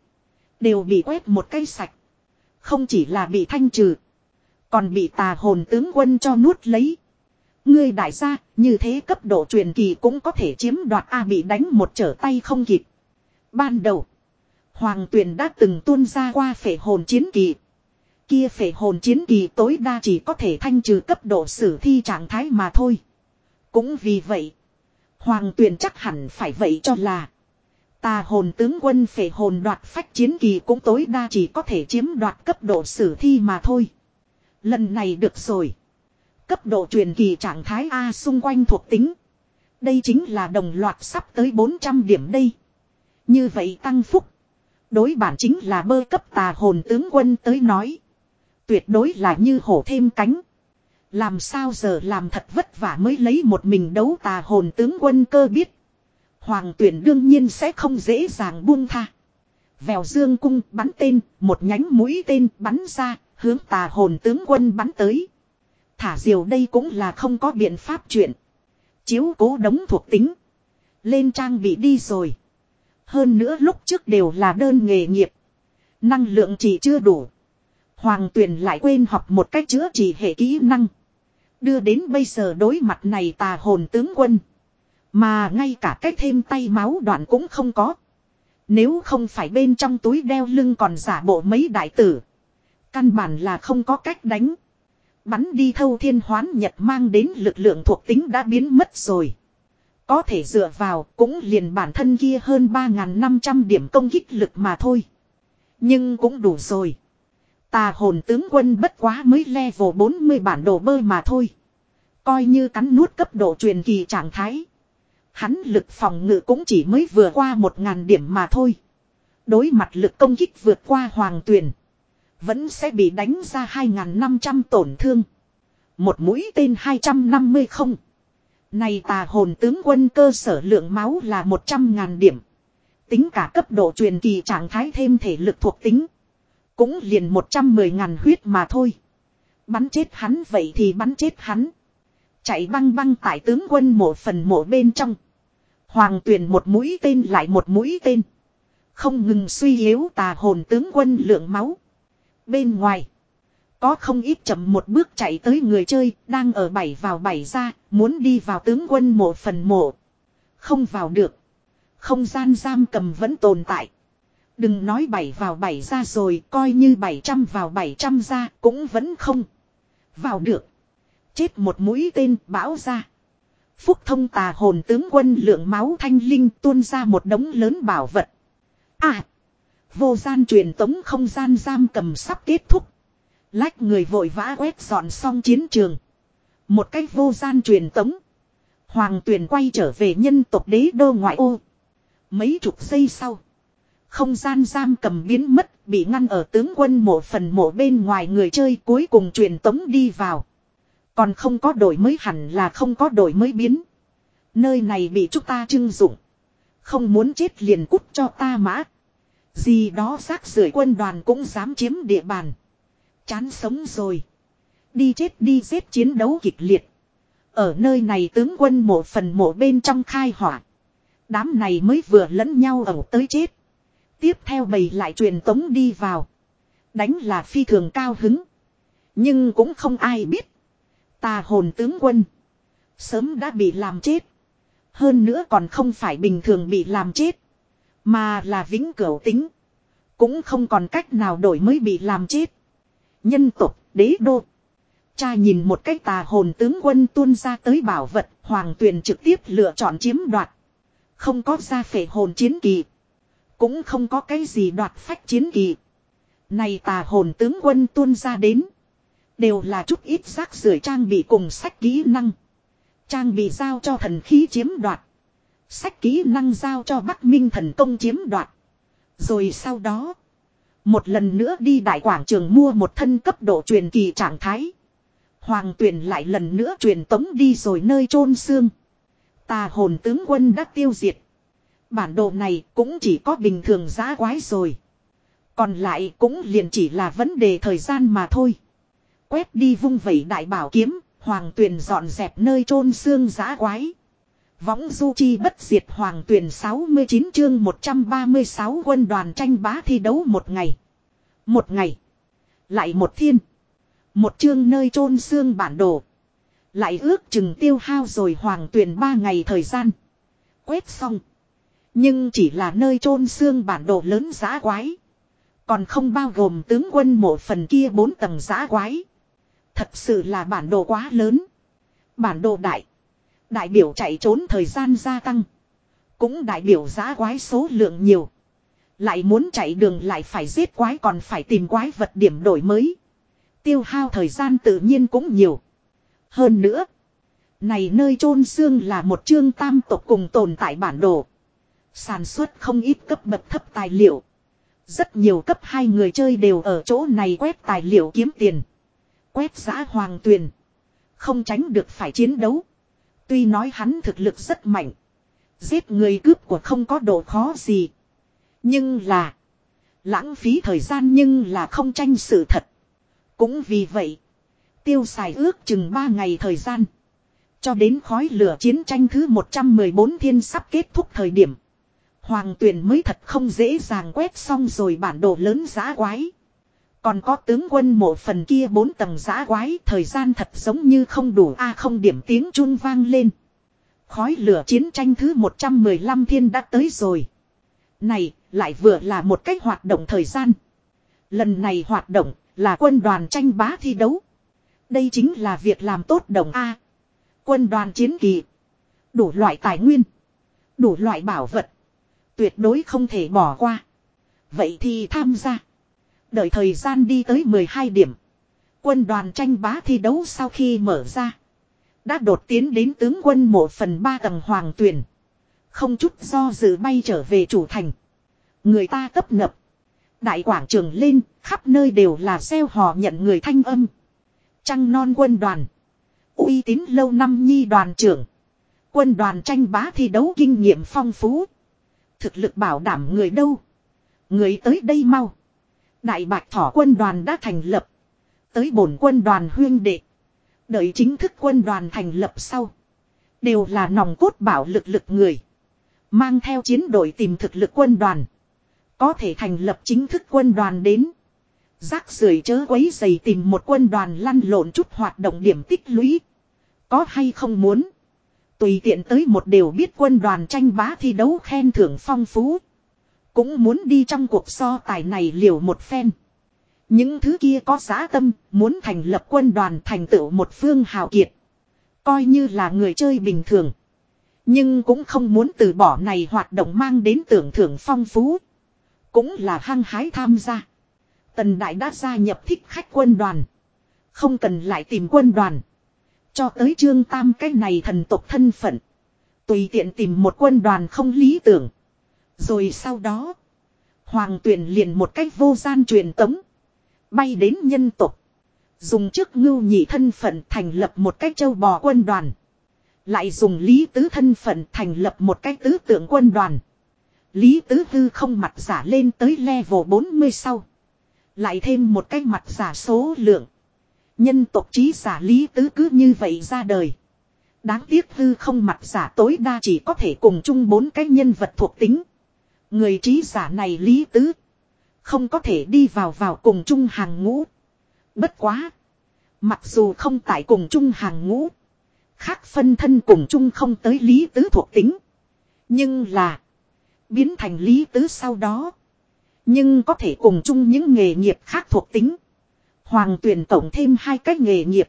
Đều bị quét một cây sạch. Không chỉ là bị thanh trừ. Còn bị tà hồn tướng quân cho nuốt lấy. Ngươi đại gia, như thế cấp độ truyền kỳ cũng có thể chiếm đoạt A bị đánh một trở tay không kịp. Ban đầu, Hoàng Tuyền đã từng tuôn ra qua phệ hồn chiến kỳ. Kia phệ hồn chiến kỳ tối đa chỉ có thể thanh trừ cấp độ sử thi trạng thái mà thôi. Cũng vì vậy, Hoàng Tuyền chắc hẳn phải vậy cho là Tà hồn tướng quân phệ hồn đoạt phách chiến kỳ cũng tối đa chỉ có thể chiếm đoạt cấp độ sử thi mà thôi. Lần này được rồi. Cấp độ truyền kỳ trạng thái A xung quanh thuộc tính. Đây chính là đồng loạt sắp tới 400 điểm đây. Như vậy tăng phúc. Đối bản chính là bơ cấp tà hồn tướng quân tới nói. Tuyệt đối là như hổ thêm cánh. Làm sao giờ làm thật vất vả mới lấy một mình đấu tà hồn tướng quân cơ biết. Hoàng tuyển đương nhiên sẽ không dễ dàng buông tha. Vèo dương cung bắn tên, một nhánh mũi tên bắn ra, hướng tà hồn tướng quân bắn tới. Thả diều đây cũng là không có biện pháp chuyện. Chiếu cố đống thuộc tính. Lên trang bị đi rồi. Hơn nữa lúc trước đều là đơn nghề nghiệp. Năng lượng chỉ chưa đủ. Hoàng tuyền lại quên học một cách chữa trị hệ kỹ năng. Đưa đến bây giờ đối mặt này tà hồn tướng quân. Mà ngay cả cách thêm tay máu đoạn cũng không có. Nếu không phải bên trong túi đeo lưng còn giả bộ mấy đại tử. Căn bản là không có cách đánh. Bắn đi thâu thiên hoán nhật mang đến lực lượng thuộc tính đã biến mất rồi. Có thể dựa vào cũng liền bản thân kia hơn 3.500 điểm công kích lực mà thôi. Nhưng cũng đủ rồi. Tà hồn tướng quân bất quá mới level 40 bản đồ bơi mà thôi. Coi như cắn nuốt cấp độ truyền kỳ trạng thái. Hắn lực phòng ngự cũng chỉ mới vừa qua một ngàn điểm mà thôi. Đối mặt lực công kích vượt qua hoàng tuyển. Vẫn sẽ bị đánh ra 2.500 tổn thương. Một mũi tên 250 không. Này tà hồn tướng quân cơ sở lượng máu là 100.000 điểm. Tính cả cấp độ truyền kỳ trạng thái thêm thể lực thuộc tính. Cũng liền 110.000 huyết mà thôi. Bắn chết hắn vậy thì bắn chết hắn. Chạy băng băng tại tướng quân mộ phần mộ bên trong. Hoàng tuyển một mũi tên lại một mũi tên. Không ngừng suy yếu tà hồn tướng quân lượng máu. Bên ngoài. Có không ít chậm một bước chạy tới người chơi, đang ở bảy vào bảy ra, muốn đi vào tướng quân mộ phần mộ. Không vào được. Không gian giam cầm vẫn tồn tại. Đừng nói bảy vào bảy ra rồi, coi như bảy trăm vào bảy trăm ra, cũng vẫn không. Vào được. Chết một mũi tên, bão ra. Phúc thông tà hồn tướng quân lượng máu thanh linh tuôn ra một đống lớn bảo vật. À! Vô gian truyền tống không gian giam cầm sắp kết thúc. Lách người vội vã quét dọn xong chiến trường. Một cách vô gian truyền tống. Hoàng tuyển quay trở về nhân tộc đế đô ngoại ô. Mấy chục giây sau. Không gian giam cầm biến mất, bị ngăn ở tướng quân mộ phần mộ bên ngoài người chơi cuối cùng truyền tống đi vào. Còn không có đổi mới hẳn là không có đổi mới biến. Nơi này bị chúng ta trưng dụng. Không muốn chết liền cút cho ta mã. Gì đó xác rưởi quân đoàn cũng dám chiếm địa bàn. Chán sống rồi. Đi chết đi giết chiến đấu kịch liệt. Ở nơi này tướng quân mộ phần mộ bên trong khai hỏa. Đám này mới vừa lẫn nhau ẩu tới chết. Tiếp theo bầy lại truyền tống đi vào. Đánh là phi thường cao hứng. Nhưng cũng không ai biết. Tà hồn tướng quân. Sớm đã bị làm chết. Hơn nữa còn không phải bình thường bị làm chết. Mà là vĩnh cửu tính. Cũng không còn cách nào đổi mới bị làm chết. Nhân tục, đế đô. Cha nhìn một cái tà hồn tướng quân tuôn ra tới bảo vật, hoàng tuyền trực tiếp lựa chọn chiếm đoạt. Không có ra phệ hồn chiến kỳ. Cũng không có cái gì đoạt phách chiến kỳ. Này tà hồn tướng quân tuôn ra đến. Đều là chút ít rác rưởi trang bị cùng sách kỹ năng. Trang bị giao cho thần khí chiếm đoạt. Sách kỹ năng giao cho Bắc Minh thần công chiếm đoạt. Rồi sau đó. Một lần nữa đi đại quảng trường mua một thân cấp độ truyền kỳ trạng thái. Hoàng tuyển lại lần nữa truyền tống đi rồi nơi chôn xương. Tà hồn tướng quân đã tiêu diệt. Bản đồ này cũng chỉ có bình thường giá quái rồi. Còn lại cũng liền chỉ là vấn đề thời gian mà thôi. Quét đi vung vẩy đại bảo kiếm, hoàng tuyền dọn dẹp nơi chôn xương giá quái. Võng du chi bất diệt hoàng tuyển 69 chương 136 quân đoàn tranh bá thi đấu một ngày. Một ngày. Lại một thiên. Một chương nơi chôn xương bản đồ. Lại ước chừng tiêu hao rồi hoàng tuyển ba ngày thời gian. Quét xong. Nhưng chỉ là nơi chôn xương bản đồ lớn giá quái. Còn không bao gồm tướng quân mộ phần kia bốn tầng giá quái. Thật sự là bản đồ quá lớn. Bản đồ đại. Đại biểu chạy trốn thời gian gia tăng. Cũng đại biểu giá quái số lượng nhiều. Lại muốn chạy đường lại phải giết quái còn phải tìm quái vật điểm đổi mới. Tiêu hao thời gian tự nhiên cũng nhiều. Hơn nữa. Này nơi chôn xương là một chương tam tộc cùng tồn tại bản đồ. Sản xuất không ít cấp bậc thấp tài liệu. Rất nhiều cấp hai người chơi đều ở chỗ này quét tài liệu kiếm tiền. Quét giã hoàng tuyền. Không tránh được phải chiến đấu. Tuy nói hắn thực lực rất mạnh. Giết người cướp của không có độ khó gì. Nhưng là. Lãng phí thời gian nhưng là không tranh sự thật. Cũng vì vậy. Tiêu xài ước chừng 3 ngày thời gian. Cho đến khói lửa chiến tranh thứ 114 thiên sắp kết thúc thời điểm. Hoàng tuyển mới thật không dễ dàng quét xong rồi bản đồ lớn giá quái. Còn có tướng quân mộ phần kia bốn tầng giã quái thời gian thật giống như không đủ a không điểm tiếng chun vang lên. Khói lửa chiến tranh thứ 115 thiên đã tới rồi. Này, lại vừa là một cách hoạt động thời gian. Lần này hoạt động là quân đoàn tranh bá thi đấu. Đây chính là việc làm tốt đồng A. Quân đoàn chiến kỳ. Đủ loại tài nguyên. Đủ loại bảo vật. Tuyệt đối không thể bỏ qua. Vậy thì tham gia. Đợi thời gian đi tới 12 điểm. Quân đoàn tranh bá thi đấu sau khi mở ra. Đã đột tiến đến tướng quân một phần ba tầng hoàng tuyển. Không chút do dự bay trở về chủ thành. Người ta tấp nập. Đại quảng trường lên, khắp nơi đều là xeo hò nhận người thanh âm. Trăng non quân đoàn. uy tín lâu năm nhi đoàn trưởng. Quân đoàn tranh bá thi đấu kinh nghiệm phong phú. Thực lực bảo đảm người đâu. Người tới đây mau. Đại bạch thỏ quân đoàn đã thành lập. Tới bổn quân đoàn huyên đệ. Đợi chính thức quân đoàn thành lập sau. Đều là nòng cốt bảo lực lực người. Mang theo chiến đội tìm thực lực quân đoàn. Có thể thành lập chính thức quân đoàn đến. Rác rưởi chớ quấy dày tìm một quân đoàn lăn lộn chút hoạt động điểm tích lũy. Có hay không muốn. Tùy tiện tới một đều biết quân đoàn tranh bá thi đấu khen thưởng phong phú. Cũng muốn đi trong cuộc so tài này liều một phen. Những thứ kia có giá tâm, muốn thành lập quân đoàn thành tựu một phương hào kiệt. Coi như là người chơi bình thường. Nhưng cũng không muốn từ bỏ này hoạt động mang đến tưởng thưởng phong phú. Cũng là hăng hái tham gia. Tần Đại đã gia nhập thích khách quân đoàn. Không cần lại tìm quân đoàn. Cho tới Trương Tam cái này thần tộc thân phận. Tùy tiện tìm một quân đoàn không lý tưởng. Rồi sau đó. Hoàng tuyển liền một cách vô gian truyền tống. Bay đến nhân tộc. Dùng trước ngưu nhị thân phận thành lập một cách châu bò quân đoàn. Lại dùng lý tứ thân phận thành lập một cách tứ tượng quân đoàn. Lý tứ hư không mặt giả lên tới level 40 sau. Lại thêm một cái mặt giả số lượng. Nhân tộc trí giả lý tứ cứ như vậy ra đời. Đáng tiếc hư không mặt giả tối đa chỉ có thể cùng chung bốn cái nhân vật thuộc tính. Người trí giả này lý tứ. Không có thể đi vào vào cùng chung hàng ngũ. Bất quá. Mặc dù không tại cùng chung hàng ngũ. Khác phân thân cùng chung không tới lý tứ thuộc tính. Nhưng là. Biến thành lý tứ sau đó. Nhưng có thể cùng chung những nghề nghiệp khác thuộc tính. Hoàng tuyển tổng thêm hai cách nghề nghiệp.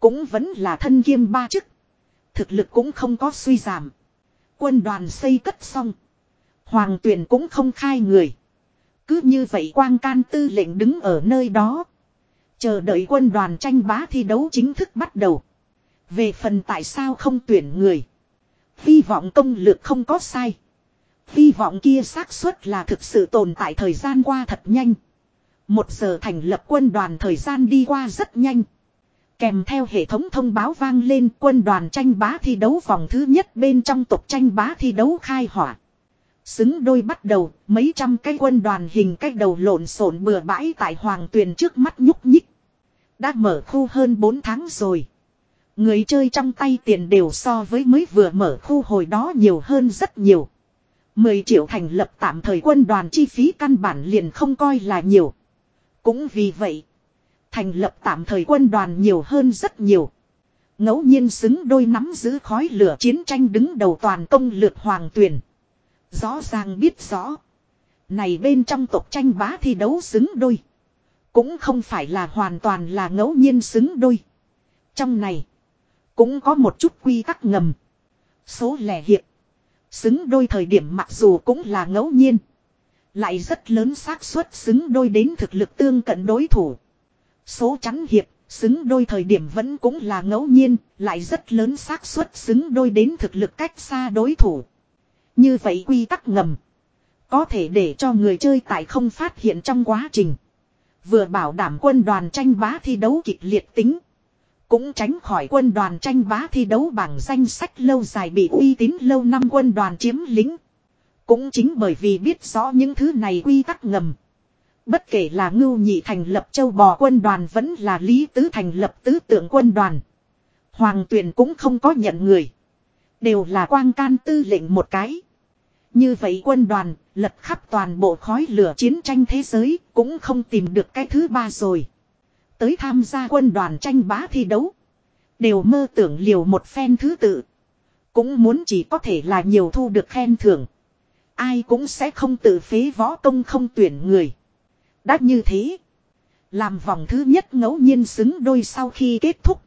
Cũng vẫn là thân kiêm ba chức. Thực lực cũng không có suy giảm. Quân đoàn xây cất xong. Hoàng tuyển cũng không khai người. Cứ như vậy quang can tư lệnh đứng ở nơi đó. Chờ đợi quân đoàn tranh bá thi đấu chính thức bắt đầu. Về phần tại sao không tuyển người. Hy vọng công lược không có sai. Hy vọng kia xác suất là thực sự tồn tại thời gian qua thật nhanh. Một giờ thành lập quân đoàn thời gian đi qua rất nhanh. Kèm theo hệ thống thông báo vang lên quân đoàn tranh bá thi đấu vòng thứ nhất bên trong tục tranh bá thi đấu khai hỏa. Xứng đôi bắt đầu, mấy trăm cái quân đoàn hình cách đầu lộn xộn bừa bãi tại hoàng tuyền trước mắt nhúc nhích. Đã mở khu hơn 4 tháng rồi. Người chơi trong tay tiền đều so với mới vừa mở khu hồi đó nhiều hơn rất nhiều. 10 triệu thành lập tạm thời quân đoàn chi phí căn bản liền không coi là nhiều. Cũng vì vậy, thành lập tạm thời quân đoàn nhiều hơn rất nhiều. ngẫu nhiên xứng đôi nắm giữ khói lửa chiến tranh đứng đầu toàn công lược hoàng tuyển. Rõ ràng biết rõ. Này bên trong tộc tranh bá thi đấu xứng đôi. Cũng không phải là hoàn toàn là ngẫu nhiên xứng đôi. Trong này. Cũng có một chút quy tắc ngầm. Số lẻ hiệp. Xứng đôi thời điểm mặc dù cũng là ngẫu nhiên. Lại rất lớn xác suất xứng đôi đến thực lực tương cận đối thủ. Số chắn hiệp, xứng đôi thời điểm vẫn cũng là ngẫu nhiên, lại rất lớn xác suất xứng đôi đến thực lực cách xa đối thủ. Như vậy quy tắc ngầm. Có thể để cho người chơi tại không phát hiện trong quá trình. Vừa bảo đảm quân đoàn tranh bá thi đấu kịch liệt tính. Cũng tránh khỏi quân đoàn tranh bá thi đấu bằng danh sách lâu dài bị uy tín lâu năm quân đoàn chiếm lính. Cũng chính bởi vì biết rõ những thứ này quy tắc ngầm. Bất kể là ngưu nhị thành lập châu bò quân đoàn vẫn là lý tứ thành lập tứ tượng quân đoàn. Hoàng tuyển cũng không có nhận người. Đều là quang can tư lệnh một cái. Như vậy quân đoàn, lật khắp toàn bộ khói lửa chiến tranh thế giới, cũng không tìm được cái thứ ba rồi. Tới tham gia quân đoàn tranh bá thi đấu. Đều mơ tưởng liều một phen thứ tự. Cũng muốn chỉ có thể là nhiều thu được khen thưởng. Ai cũng sẽ không tự phế võ công không tuyển người. Đã như thế. Làm vòng thứ nhất ngẫu nhiên xứng đôi sau khi kết thúc.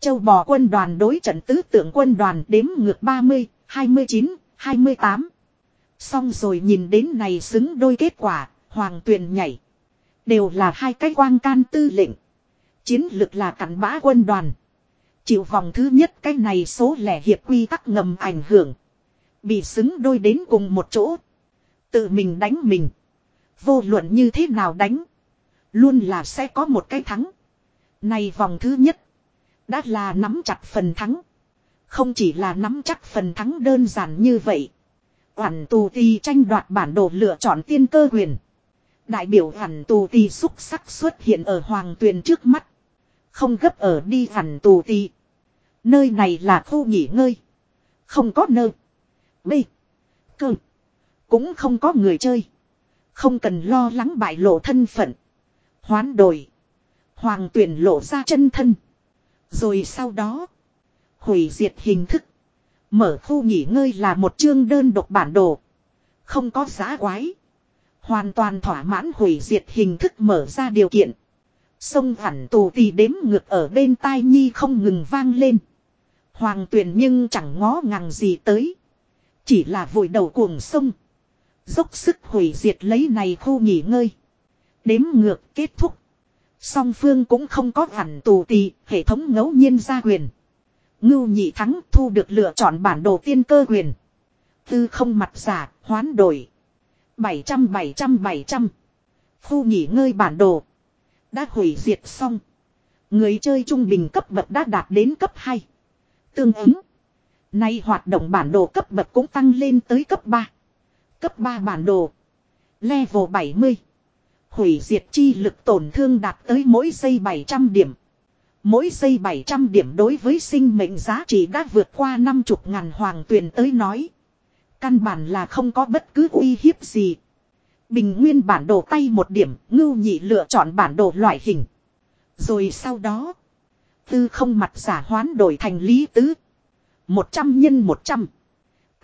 Châu bò quân đoàn đối trận tứ tượng quân đoàn đếm ngược 30, 29, 28. Xong rồi nhìn đến này xứng đôi kết quả, hoàng tuyền nhảy. Đều là hai cái quang can tư lệnh. Chiến lực là cắn bã quân đoàn. Chịu vòng thứ nhất cái này số lẻ hiệp quy tắc ngầm ảnh hưởng. Bị xứng đôi đến cùng một chỗ. Tự mình đánh mình. Vô luận như thế nào đánh. Luôn là sẽ có một cái thắng. Này vòng thứ nhất. Đã là nắm chặt phần thắng. Không chỉ là nắm chắc phần thắng đơn giản như vậy. Hoàn tù ti tranh đoạt bản đồ lựa chọn tiên cơ quyền. Đại biểu hẳn tù ti xúc sắc xuất hiện ở hoàng tuyền trước mắt. Không gấp ở đi hẳn tù ti. Nơi này là khu nghỉ ngơi. Không có nơi. B. Cơ. Cũng không có người chơi. Không cần lo lắng bại lộ thân phận. Hoán đổi. Hoàng tuyển lộ ra chân thân. Rồi sau đó. Hủy diệt hình thức. Mở khu nghỉ ngơi là một chương đơn độc bản đồ. Không có giá quái. Hoàn toàn thỏa mãn hủy diệt hình thức mở ra điều kiện. Sông hẳn tù tì đếm ngược ở bên tai nhi không ngừng vang lên. Hoàng tuyển nhưng chẳng ngó ngàng gì tới. Chỉ là vội đầu cuồng sông. Dốc sức hủy diệt lấy này khu nghỉ ngơi. Đếm ngược kết thúc. Song phương cũng không có hẳn tù tì, hệ thống ngẫu nhiên ra quyền. Ngưu nhị thắng thu được lựa chọn bản đồ tiên cơ quyền. Tư không mặt giả, hoán đổi. 700 700 700. Khu nghỉ ngơi bản đồ. Đã hủy diệt xong. Người chơi trung bình cấp bậc đã đạt đến cấp 2. Tương ứng. Nay hoạt động bản đồ cấp bậc cũng tăng lên tới cấp 3. Cấp 3 bản đồ. Level 70. Hủy diệt chi lực tổn thương đạt tới mỗi giây 700 điểm. Mỗi giây 700 điểm đối với sinh mệnh giá trị đã vượt qua 50 ngàn hoàng tuyền tới nói. Căn bản là không có bất cứ uy hiếp gì. Bình nguyên bản đồ tay một điểm, ngưu nhị lựa chọn bản đồ loại hình. Rồi sau đó, tư không mặt giả hoán đổi thành lý tứ. 100 nhân 100.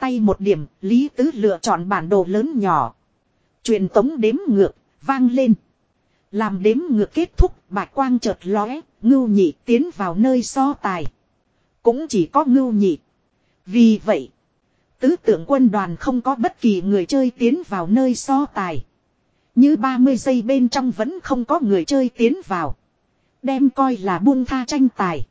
Tay một điểm, lý tứ lựa chọn bản đồ lớn nhỏ. Truyền tống đếm ngược, vang lên. Làm đếm ngược kết thúc, bạch quang chợt lóe, ngưu nhị tiến vào nơi so tài. Cũng chỉ có ngưu nhị. Vì vậy, tứ tưởng quân đoàn không có bất kỳ người chơi tiến vào nơi so tài. Như 30 giây bên trong vẫn không có người chơi tiến vào. Đem coi là buông tha tranh tài.